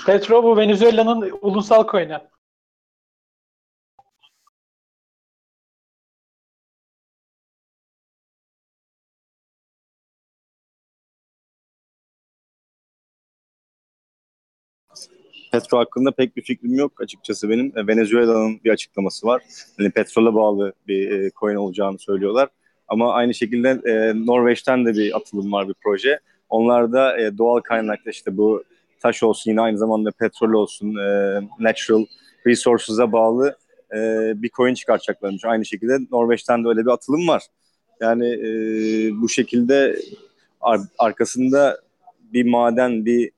Petro bu Venezuela'nın ulusal coin'i. Petro hakkında pek bir fikrim yok açıkçası benim. E, Venezuela'nın bir açıklaması var. Yani petrole bağlı bir e, coin olacağını söylüyorlar. Ama aynı şekilde e, Norveç'ten de bir atılım var bir proje. Onlar da e, doğal kaynaklı işte bu taş olsun yine aynı zamanda petrol olsun e, natural resources'a bağlı e, bir coin çıkartacaklarmış. Aynı şekilde Norveç'ten de öyle bir atılım var. Yani e, bu şekilde ar- arkasında bir maden, bir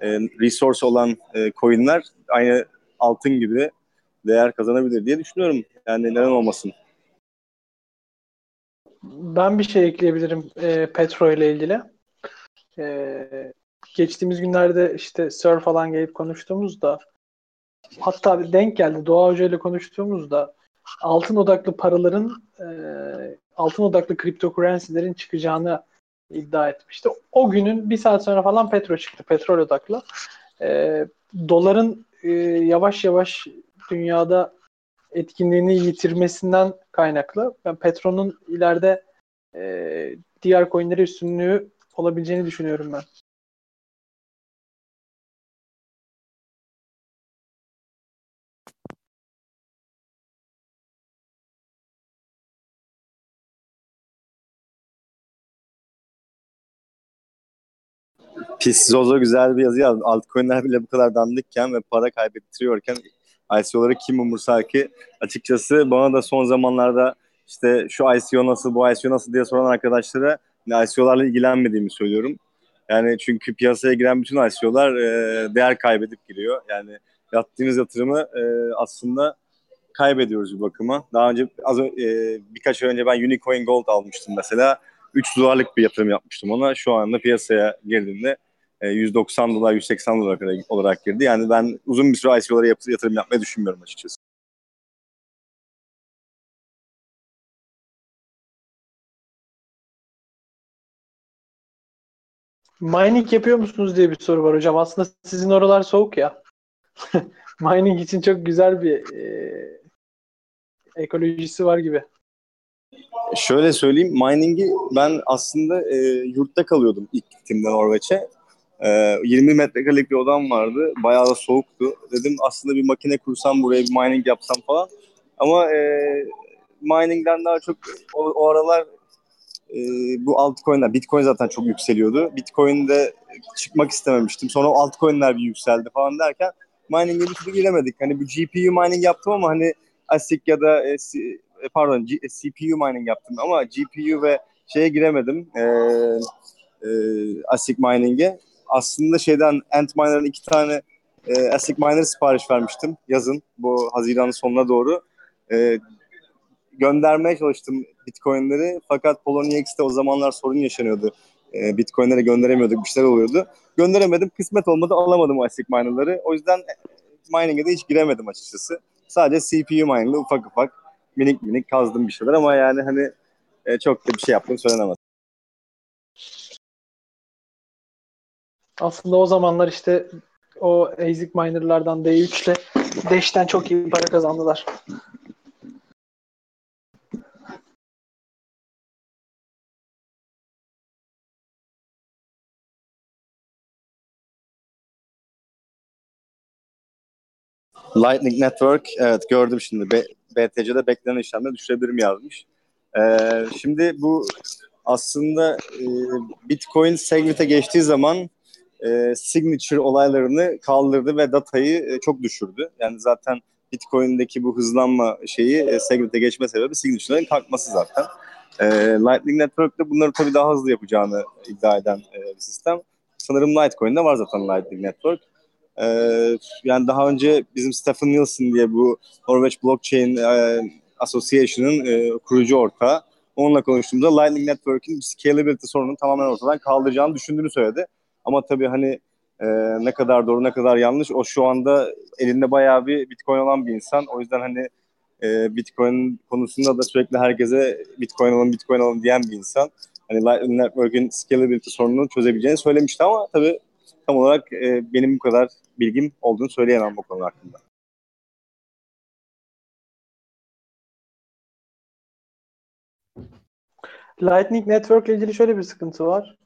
e, resource olan e, coinler aynı altın gibi değer kazanabilir diye düşünüyorum. Yani neden olmasın? Ben bir şey ekleyebilirim e, Petro ile ilgili. E, geçtiğimiz günlerde işte Sir falan gelip konuştuğumuzda hatta denk geldi Doğa Hoca ile konuştuğumuzda altın odaklı paraların e, altın odaklı kriptokürensilerin çıkacağını iddia etmişti. O günün bir saat sonra falan petro çıktı. Petrol odaklı. E, doların e, yavaş yavaş dünyada etkinliğini yitirmesinden kaynaklı. Ben Petro'nun ileride e, diğer coinlere üstünlüğü olabileceğini düşünüyorum ben. Pis Zozo güzel bir yazı yazdı. Altcoin'ler bile bu kadar dandikken ve para kaybettiriyorken ICO'ları kim umursar ki? Açıkçası bana da son zamanlarda işte şu ICO nasıl, bu ICO nasıl diye soran arkadaşlara ICO'larla ilgilenmediğimi söylüyorum. Yani çünkü piyasaya giren bütün ICO'lar e, değer kaybedip giriyor. Yani yaptığınız yatırımı e, aslında kaybediyoruz bir bakıma. Daha önce az ö- e, birkaç ay önce ben Unicoin Gold almıştım mesela. 3 dolarlık bir yatırım yapmıştım ona. Şu anda piyasaya girdiğinde 190 dolar, 180 dolar olarak girdi. Yani ben uzun bir süre ICO'lara yatırım yapmayı düşünmüyorum açıkçası. Mining yapıyor musunuz diye bir soru var hocam. Aslında sizin oralar soğuk ya. <laughs> Mining için çok güzel bir e, ekolojisi var gibi. Şöyle söyleyeyim, mining'i ben aslında e, yurtta kalıyordum ilk gittiğimde Norveç'e. E, 20 metrekarelik bir odam vardı. Bayağı da soğuktu. Dedim aslında bir makine kursam buraya bir mining yapsam falan. Ama e, mining'den daha çok o, o aralar e, bu altcoin'ler, bitcoin zaten çok yükseliyordu. Bitcoin'de çıkmak istememiştim. Sonra altcoin'ler bir yükseldi falan derken mining'e bir türlü giremedik. Hani bir GPU mining yaptım ama hani ASIC ya da e, e, pardon G- CPU mining yaptım ama GPU ve şeye giremedim. E, e, ASIC mining'e. Aslında şeyden Antminer'ın iki tane e, ASIC miner sipariş vermiştim yazın bu Haziran'ın sonuna doğru. E, göndermeye çalıştım Bitcoin'leri fakat Poloniex o zamanlar sorun yaşanıyordu. E, Bitcoin'lere gönderemiyorduk bir şeyler oluyordu. Gönderemedim kısmet olmadı alamadım ASIC miner'ları. O yüzden mining'e de hiç giremedim açıkçası. Sadece CPU mining'de ufak ufak minik minik kazdım bir şeyler ama yani hani e, çok da bir şey yaptığım söylenemez. Aslında o zamanlar işte o ASIC minerlardan D3 ile Dash'ten çok iyi para kazandılar. Lightning Network evet gördüm şimdi BTC'de beklenen işlemde düşürebilirim yazmış. Ee, şimdi bu aslında e, Bitcoin Segwit'e geçtiği zaman e, signature olaylarını kaldırdı ve datayı e, çok düşürdü. Yani zaten Bitcoin'deki bu hızlanma şeyi e, Segwit'e geçme sebebi signature'ların kalkması zaten. E, Lightning Network'te bunları tabii daha hızlı yapacağını iddia eden e, bir sistem. Sanırım Litecoin'de var zaten Lightning Network. Ee, yani daha önce bizim Stephen Nielsen diye bu Norveç Blockchain e, Association'ın e, kurucu ortağı. Onunla konuştuğumuzda Lightning Network'in scalability sorununu tamamen ortadan kaldıracağını düşündüğünü söyledi. Ama tabii hani e, ne kadar doğru ne kadar yanlış o şu anda elinde bayağı bir Bitcoin olan bir insan. O yüzden hani e, Bitcoin konusunda da sürekli herkese Bitcoin alın Bitcoin alın diyen bir insan. Hani Lightning Network'in scalability sorununu çözebileceğini söylemişti ama tabii tam olarak e, benim bu kadar bilgim olduğunu söyleyemem bu konu hakkında. Lightning Network ile ilgili şöyle bir sıkıntı var.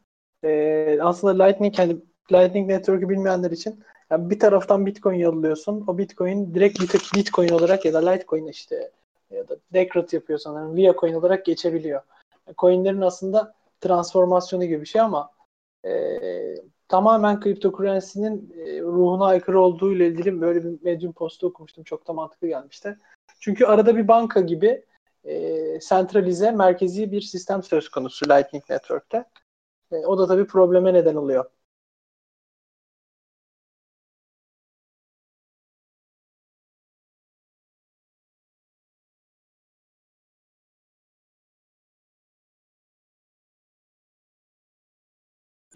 Ee, aslında Lightning hani Lightning Network'ü bilmeyenler için yani bir taraftan Bitcoin yolluyorsun. O Bitcoin direkt bit- Bitcoin olarak ya da Litecoin işte ya da Decred yapıyor sanırım. Via Coin olarak geçebiliyor. Yani coinlerin aslında transformasyonu gibi bir şey ama e, tamamen kriptokuransinin e, ruhuna aykırı olduğu ile ilgili böyle bir Medium postu okumuştum. Çok da mantıklı gelmişti. Çünkü arada bir banka gibi e, sentralize, merkezi bir sistem söz konusu Lightning Network'te. E, o da tabii probleme neden oluyor.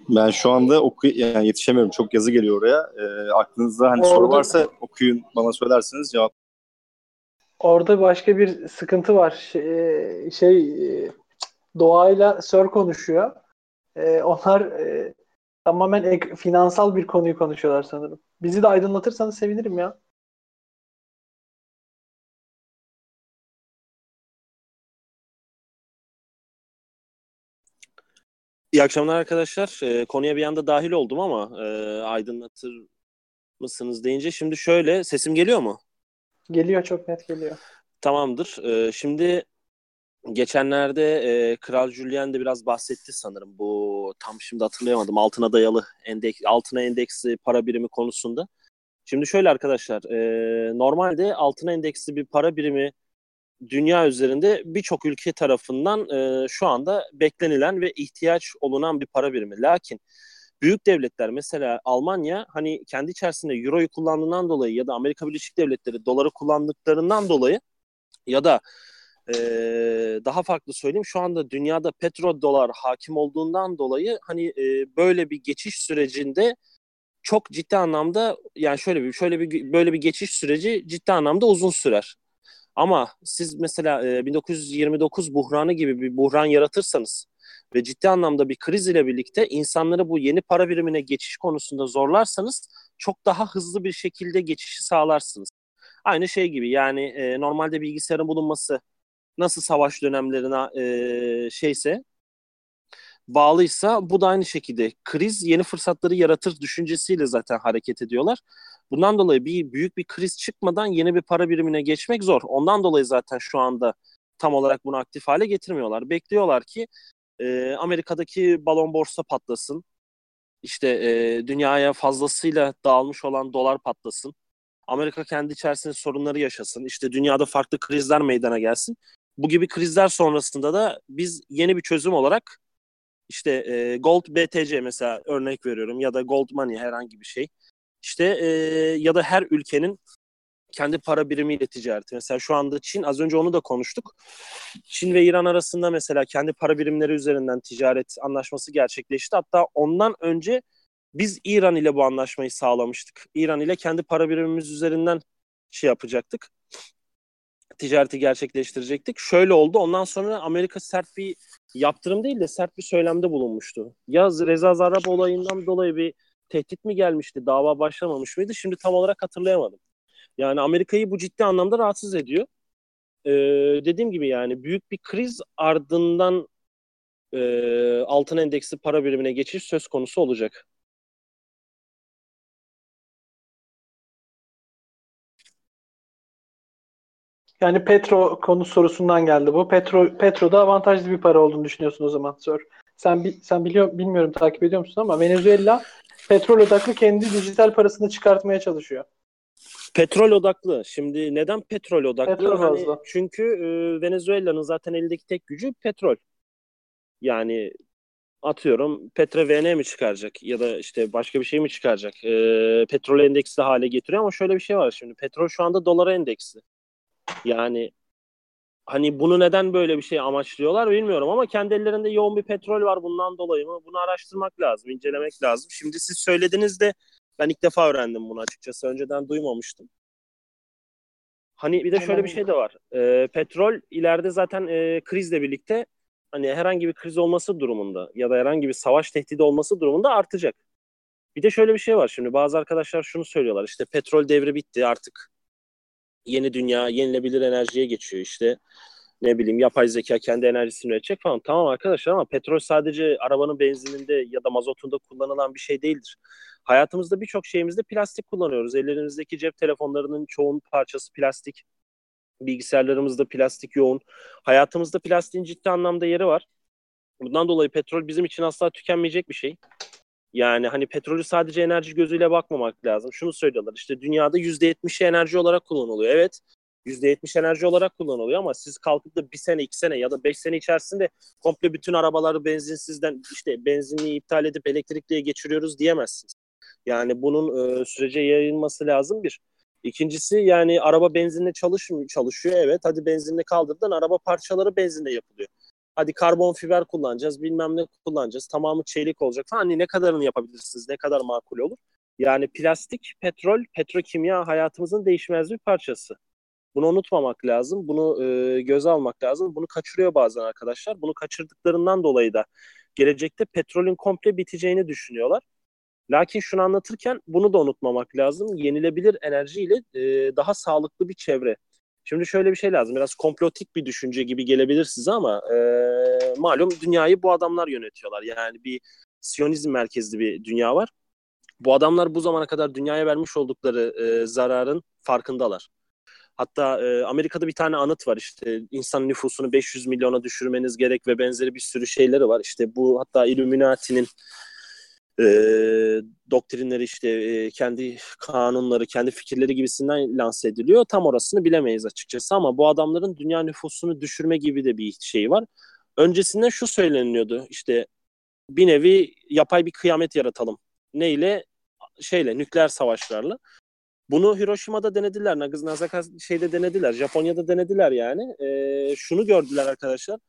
Ben şu anda oku yani yetişemiyorum. Çok yazı geliyor oraya. E, aklınızda hani soru Orada- varsa okuyun bana söylerseniz cevap. Orada başka bir sıkıntı var. Şey, şey e, doğayla Sör konuşuyor. E, onlar e, tamamen ek- finansal bir konuyu konuşuyorlar sanırım. Bizi de aydınlatırsanız sevinirim ya. İyi akşamlar arkadaşlar. Ee, konuya bir anda dahil oldum ama e, aydınlatır mısınız deyince şimdi şöyle sesim geliyor mu? Geliyor çok net geliyor. Tamamdır. Ee, şimdi geçenlerde e, Kral Julian de biraz bahsetti sanırım bu tam şimdi hatırlayamadım altına dayalı endeks altına endeksli para birimi konusunda. Şimdi şöyle arkadaşlar e, normalde altına endeksli bir para birimi dünya üzerinde birçok ülke tarafından e, şu anda beklenilen ve ihtiyaç olunan bir para birimi. Lakin büyük devletler mesela Almanya hani kendi içerisinde euroyu kullandığından dolayı ya da Amerika Birleşik Devletleri doları kullandıklarından dolayı ya da e, daha farklı söyleyeyim şu anda dünyada petrodolar hakim olduğundan dolayı hani e, böyle bir geçiş sürecinde çok ciddi anlamda yani şöyle bir şöyle bir böyle bir geçiş süreci ciddi anlamda uzun sürer. Ama siz mesela e, 1929 buhranı gibi bir buhran yaratırsanız ve ciddi anlamda bir kriz ile birlikte insanları bu yeni para birimine geçiş konusunda zorlarsanız çok daha hızlı bir şekilde geçişi sağlarsınız. Aynı şey gibi yani e, normalde bilgisayarın bulunması nasıl savaş dönemlerine e, şeyse bağlıysa bu da aynı şekilde kriz yeni fırsatları yaratır düşüncesiyle zaten hareket ediyorlar. Bundan dolayı bir büyük bir kriz çıkmadan yeni bir para birimine geçmek zor. Ondan dolayı zaten şu anda tam olarak bunu aktif hale getirmiyorlar. Bekliyorlar ki e, Amerika'daki balon borsa patlasın. İşte e, dünyaya fazlasıyla dağılmış olan dolar patlasın. Amerika kendi içerisinde sorunları yaşasın. İşte dünyada farklı krizler meydana gelsin. Bu gibi krizler sonrasında da biz yeni bir çözüm olarak işte e, Gold BTC mesela örnek veriyorum ya da Gold Money herhangi bir şey. İşte e, ya da her ülkenin kendi para birimiyle ticareti. Mesela şu anda Çin, az önce onu da konuştuk. Çin ve İran arasında mesela kendi para birimleri üzerinden ticaret anlaşması gerçekleşti. Hatta ondan önce biz İran ile bu anlaşmayı sağlamıştık. İran ile kendi para birimimiz üzerinden şey yapacaktık. Ticareti gerçekleştirecektik. Şöyle oldu. Ondan sonra Amerika sert bir yaptırım değil de sert bir söylemde bulunmuştu. Ya Reza Zarrab olayından dolayı bir tehdit mi gelmişti? Dava başlamamış mıydı? Şimdi tam olarak hatırlayamadım. Yani Amerika'yı bu ciddi anlamda rahatsız ediyor. Ee, dediğim gibi yani büyük bir kriz ardından e, altın endeksi para birimine geçiş söz konusu olacak. Yani petro konu sorusundan geldi bu. Petro petroda avantajlı bir para olduğunu düşünüyorsun o zaman sor. Sen sen biliyor bilmiyorum takip ediyor musun ama Venezuela petrol odaklı kendi dijital parasını çıkartmaya çalışıyor. Petrol odaklı. Şimdi neden petrol odaklı? Petrol hani çünkü e, Venezuela'nın zaten elindeki tek gücü petrol. Yani atıyorum PetroVN mi çıkaracak ya da işte başka bir şey mi çıkaracak? E, petrol endeksli hale getiriyor ama şöyle bir şey var şimdi. Petrol şu anda dolara endeksli. Yani hani bunu neden böyle bir şey amaçlıyorlar bilmiyorum ama kendi ellerinde yoğun bir petrol var bundan dolayı mı? Bunu araştırmak lazım, incelemek lazım. Şimdi siz söylediniz de ben ilk defa öğrendim bunu açıkçası. Önceden duymamıştım. Hani bir de şöyle bir şey de var. E, petrol ileride zaten e, krizle birlikte hani herhangi bir kriz olması durumunda ya da herhangi bir savaş tehdidi olması durumunda artacak. Bir de şöyle bir şey var şimdi bazı arkadaşlar şunu söylüyorlar işte petrol devri bitti artık yeni dünya yenilebilir enerjiye geçiyor işte ne bileyim yapay zeka kendi enerjisini üretecek falan. Tamam arkadaşlar ama petrol sadece arabanın benzininde ya da mazotunda kullanılan bir şey değildir. Hayatımızda birçok şeyimizde plastik kullanıyoruz. Ellerimizdeki cep telefonlarının çoğun parçası plastik. Bilgisayarlarımızda plastik yoğun. Hayatımızda plastiğin ciddi anlamda yeri var. Bundan dolayı petrol bizim için asla tükenmeyecek bir şey. Yani hani petrolü sadece enerji gözüyle bakmamak lazım. Şunu söylüyorlar işte dünyada %70'i enerji olarak kullanılıyor. Evet %70 enerji olarak kullanılıyor ama siz kalkıp da bir sene, iki sene ya da beş sene içerisinde komple bütün arabaları benzinsizden işte benzinliği iptal edip elektrikliye geçiriyoruz diyemezsiniz. Yani bunun e, sürece yayılması lazım bir. İkincisi yani araba benzinle çalışmıyor, çalışıyor evet. Hadi benzinle kaldırdın araba parçaları benzinle yapılıyor. Hadi karbon fiber kullanacağız bilmem ne kullanacağız. Tamamı çelik olacak falan. Hani ne kadarını yapabilirsiniz? Ne kadar makul olur? Yani plastik, petrol, petrokimya hayatımızın değişmez bir parçası. Bunu unutmamak lazım. Bunu e, göze almak lazım. Bunu kaçırıyor bazen arkadaşlar. Bunu kaçırdıklarından dolayı da gelecekte petrolün komple biteceğini düşünüyorlar. Lakin şunu anlatırken bunu da unutmamak lazım. Yenilebilir enerjiyle e, daha sağlıklı bir çevre. Şimdi şöyle bir şey lazım. Biraz komplotik bir düşünce gibi gelebilir size ama e, malum dünyayı bu adamlar yönetiyorlar. Yani bir Siyonizm merkezli bir dünya var. Bu adamlar bu zamana kadar dünyaya vermiş oldukları e, zararın farkındalar. Hatta e, Amerika'da bir tane anıt var işte insan nüfusunu 500 milyona düşürmeniz gerek ve benzeri bir sürü şeyleri var. İşte bu hatta Illuminati'nin e, doktrinleri işte e, kendi kanunları, kendi fikirleri gibisinden lanse ediliyor. Tam orasını bilemeyiz açıkçası ama bu adamların dünya nüfusunu düşürme gibi de bir şey var. Öncesinde şu söyleniliyordu işte bir nevi yapay bir kıyamet yaratalım. Neyle? Şeyle nükleer savaşlarla. Bunu Hiroşima'da denediler, Nagasaki şeyde denediler, Japonya'da denediler yani. E, şunu gördüler arkadaşlar.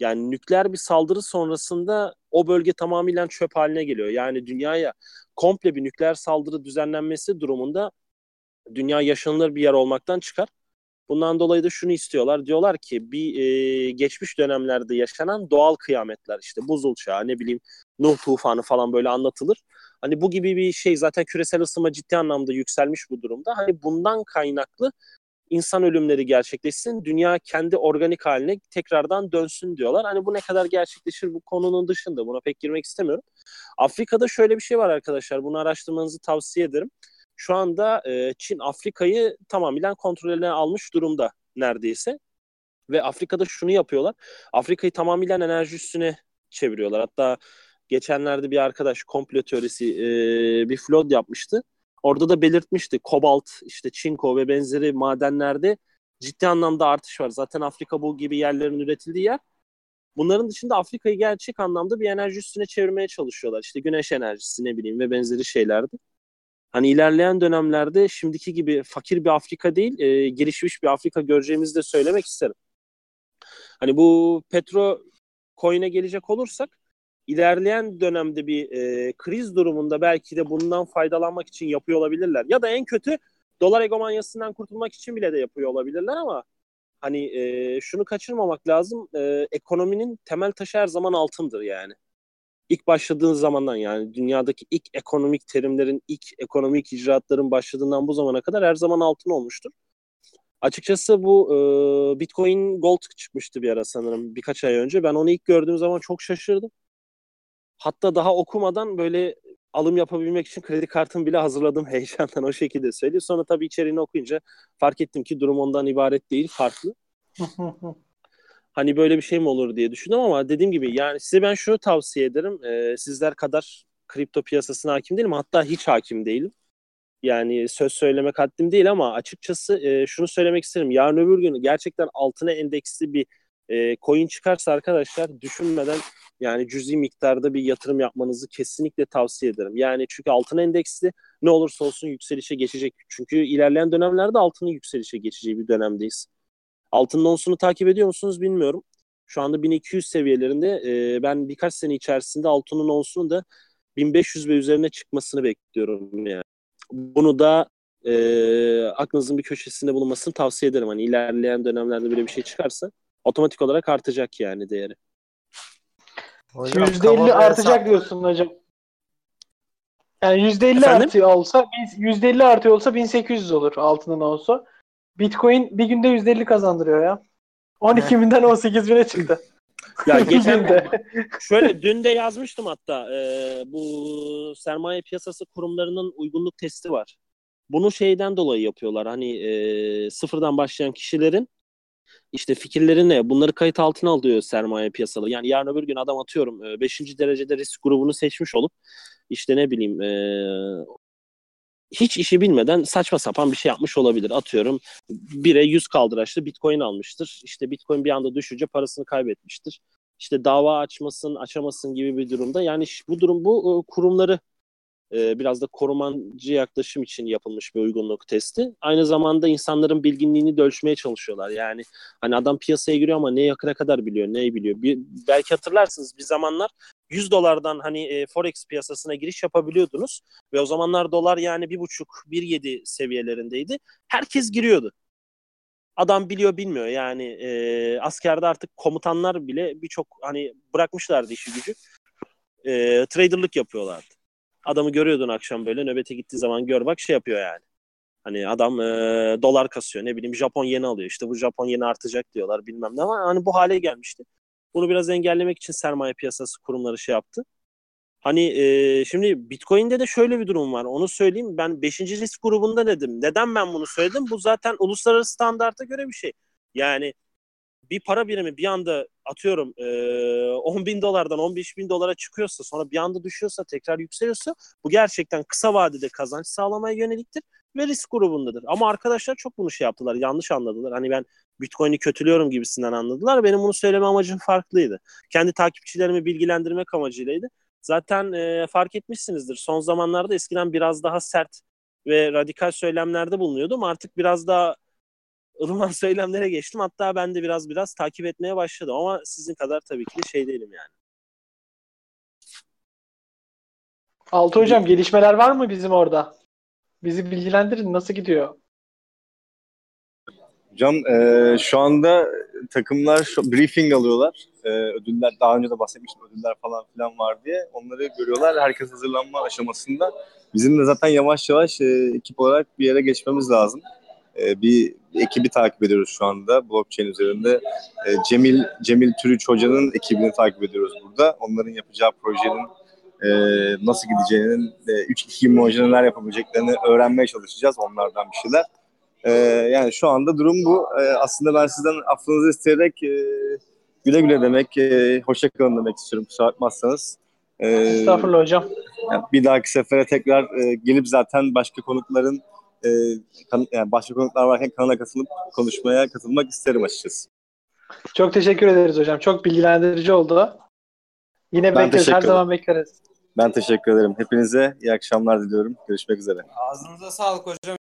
Yani nükleer bir saldırı sonrasında o bölge tamamıyla çöp haline geliyor. Yani dünyaya komple bir nükleer saldırı düzenlenmesi durumunda dünya yaşanılır bir yer olmaktan çıkar. Bundan dolayı da şunu istiyorlar. Diyorlar ki bir e, geçmiş dönemlerde yaşanan doğal kıyametler işte buzul çağı ne bileyim Nuh tufanı falan böyle anlatılır. Hani bu gibi bir şey zaten küresel ısınma ciddi anlamda yükselmiş bu durumda. Hani bundan kaynaklı insan ölümleri gerçekleşsin, dünya kendi organik haline tekrardan dönsün diyorlar. Hani bu ne kadar gerçekleşir bu konunun dışında buna pek girmek istemiyorum. Afrika'da şöyle bir şey var arkadaşlar. Bunu araştırmanızı tavsiye ederim. Şu anda e, Çin Afrika'yı tamamen kontrolüne almış durumda neredeyse. Ve Afrika'da şunu yapıyorlar. Afrika'yı tamamen enerji üstüne çeviriyorlar. Hatta geçenlerde bir arkadaş komplo teorisi e, bir flood yapmıştı. Orada da belirtmişti kobalt, işte çinko ve benzeri madenlerde ciddi anlamda artış var. Zaten Afrika bu gibi yerlerin üretildiği yer. Bunların dışında Afrika'yı gerçek anlamda bir enerji üstüne çevirmeye çalışıyorlar. İşte güneş enerjisi ne bileyim ve benzeri şeylerdi. Hani ilerleyen dönemlerde şimdiki gibi fakir bir Afrika değil, e, gelişmiş bir Afrika göreceğimizi de söylemek isterim. Hani bu petro coin'e gelecek olursak ilerleyen dönemde bir e, kriz durumunda belki de bundan faydalanmak için yapıyor olabilirler. Ya da en kötü dolar egomanyasından kurtulmak için bile de yapıyor olabilirler ama hani e, şunu kaçırmamak lazım. E, ekonominin temel taşı her zaman altındır yani. İlk başladığın zamandan yani dünyadaki ilk ekonomik terimlerin, ilk ekonomik icraatların başladığından bu zamana kadar her zaman altın olmuştur. Açıkçası bu e, Bitcoin Gold çıkmıştı bir ara sanırım birkaç ay önce. Ben onu ilk gördüğüm zaman çok şaşırdım. Hatta daha okumadan böyle alım yapabilmek için kredi kartımı bile hazırladım <laughs> heyecandan o şekilde söylüyor. Sonra tabii içeriğini okuyunca fark ettim ki durum ondan ibaret değil, farklı. <laughs> hani böyle bir şey mi olur diye düşündüm ama dediğim gibi yani size ben şunu tavsiye ederim. Ee, sizler kadar kripto piyasasına hakim değilim. Hatta hiç hakim değilim. Yani söz söylemek haddim değil ama açıkçası e, şunu söylemek isterim. Yarın öbür gün gerçekten altına endeksli bir e, coin çıkarsa arkadaşlar düşünmeden yani cüzi miktarda bir yatırım yapmanızı kesinlikle tavsiye ederim. Yani çünkü altın endeksli ne olursa olsun yükselişe geçecek. Çünkü ilerleyen dönemlerde altının yükselişe geçeceği bir dönemdeyiz. Altının onsunu takip ediyor musunuz bilmiyorum. Şu anda 1200 seviyelerinde e, ben birkaç sene içerisinde altının onsunun da 1500 ve üzerine çıkmasını bekliyorum yani. Bunu da e, aklınızın bir köşesinde bulunmasını tavsiye ederim. Hani ilerleyen dönemlerde böyle bir şey çıkarsa otomatik olarak artacak yani değeri. Hocam, %50 artacak hesap... diyorsun hocam. Yani %50 Efendim? artıyor olsa %50 artıyor olsa 1800 olur altının olsa. Bitcoin bir günde %50 kazandırıyor ya. 12 binden 18 bine çıktı. Ya <laughs> geçen de şöyle dün de yazmıştım hatta e, bu sermaye piyasası kurumlarının uygunluk testi var. Bunu şeyden dolayı yapıyorlar. Hani e, sıfırdan başlayan kişilerin işte fikirleri ne? Bunları kayıt altına alıyor sermaye piyasaları. Yani yarın öbür gün adam atıyorum 5. E, derecede risk grubunu seçmiş olup işte ne bileyim e, hiç işi bilmeden saçma sapan bir şey yapmış olabilir. Atıyorum 1'e 100 kaldıraçlı bitcoin almıştır. İşte bitcoin bir anda düşünce parasını kaybetmiştir. İşte dava açmasın açamasın gibi bir durumda. Yani bu durum bu e, kurumları e, biraz da korumancı yaklaşım için yapılmış bir uygunluk testi. Aynı zamanda insanların bilginliğini de ölçmeye çalışıyorlar. Yani hani adam piyasaya giriyor ama ne yakına kadar biliyor, neyi biliyor. Bir, belki hatırlarsınız bir zamanlar 100 dolardan hani e, forex piyasasına giriş yapabiliyordunuz ve o zamanlar dolar yani bir buçuk, bir yedi seviyelerindeydi. Herkes giriyordu. Adam biliyor bilmiyor yani e, askerde artık komutanlar bile birçok hani bırakmışlardı işi gücü. E, traderlık yapıyorlardı. Adamı görüyordun akşam böyle nöbete gittiği zaman gör bak şey yapıyor yani. Hani adam e, dolar kasıyor ne bileyim Japon yeni alıyor işte bu Japon yeni artacak diyorlar bilmem ne ama hani bu hale gelmişti. Bunu biraz engellemek için sermaye piyasası kurumları şey yaptı. Hani e, şimdi Bitcoin'de de şöyle bir durum var. Onu söyleyeyim. Ben 5. risk grubunda dedim. Neden ben bunu söyledim? Bu zaten uluslararası standarta göre bir şey. Yani bir para birimi bir anda atıyorum e, 10 bin dolardan 15 bin dolara çıkıyorsa sonra bir anda düşüyorsa tekrar yükseliyorsa bu gerçekten kısa vadede kazanç sağlamaya yöneliktir ve risk grubundadır. Ama arkadaşlar çok bunu şey yaptılar yanlış anladılar. Hani ben Bitcoin'i kötülüyorum gibisinden anladılar. Benim bunu söyleme amacım farklıydı. Kendi takipçilerimi bilgilendirmek amacıylaydı. Zaten e, fark etmişsinizdir. Son zamanlarda eskiden biraz daha sert ve radikal söylemlerde bulunuyordum. Artık biraz daha ılıman <laughs> söylemlere geçtim. Hatta ben de biraz biraz takip etmeye başladım. Ama sizin kadar tabii ki de şey değilim yani. Altı hocam gelişmeler var mı bizim orada? Bizi bilgilendirin nasıl gidiyor? Hocam e, şu anda takımlar şu, briefing alıyorlar. E, ödüller daha önce de bahsetmiştim ödüller falan filan var diye. Onları görüyorlar. Herkes hazırlanma aşamasında. Bizim de zaten yavaş yavaş e, ekip olarak bir yere geçmemiz lazım. E, bir, ekibi takip ediyoruz şu anda blockchain üzerinde. E, Cemil Cemil Türüç Hoca'nın ekibini takip ediyoruz burada. Onların yapacağı projenin e, nasıl gideceğinin, e, 3-2 hoca neler yapabileceklerini öğrenmeye çalışacağız onlardan bir şeyler. Ee, yani şu anda durum bu. Ee, aslında ben sizden affınızı isteyerek e, güle güle demek, e, hoşça kalın demek istiyorum kusura bakmazsanız. Ee, Estağfurullah hocam. yani bir dahaki sefere tekrar e, gelip zaten başka konukların e, kan- yani başka konuklar varken kanala katılıp konuşmaya katılmak isterim açıkçası. Çok teşekkür ederiz hocam. Çok bilgilendirici oldu. Yine Ben bekleriz. Her zaman bekleriz. Ben teşekkür ederim. Hepinize iyi akşamlar diliyorum. Görüşmek üzere. Ağzınıza sağlık hocam.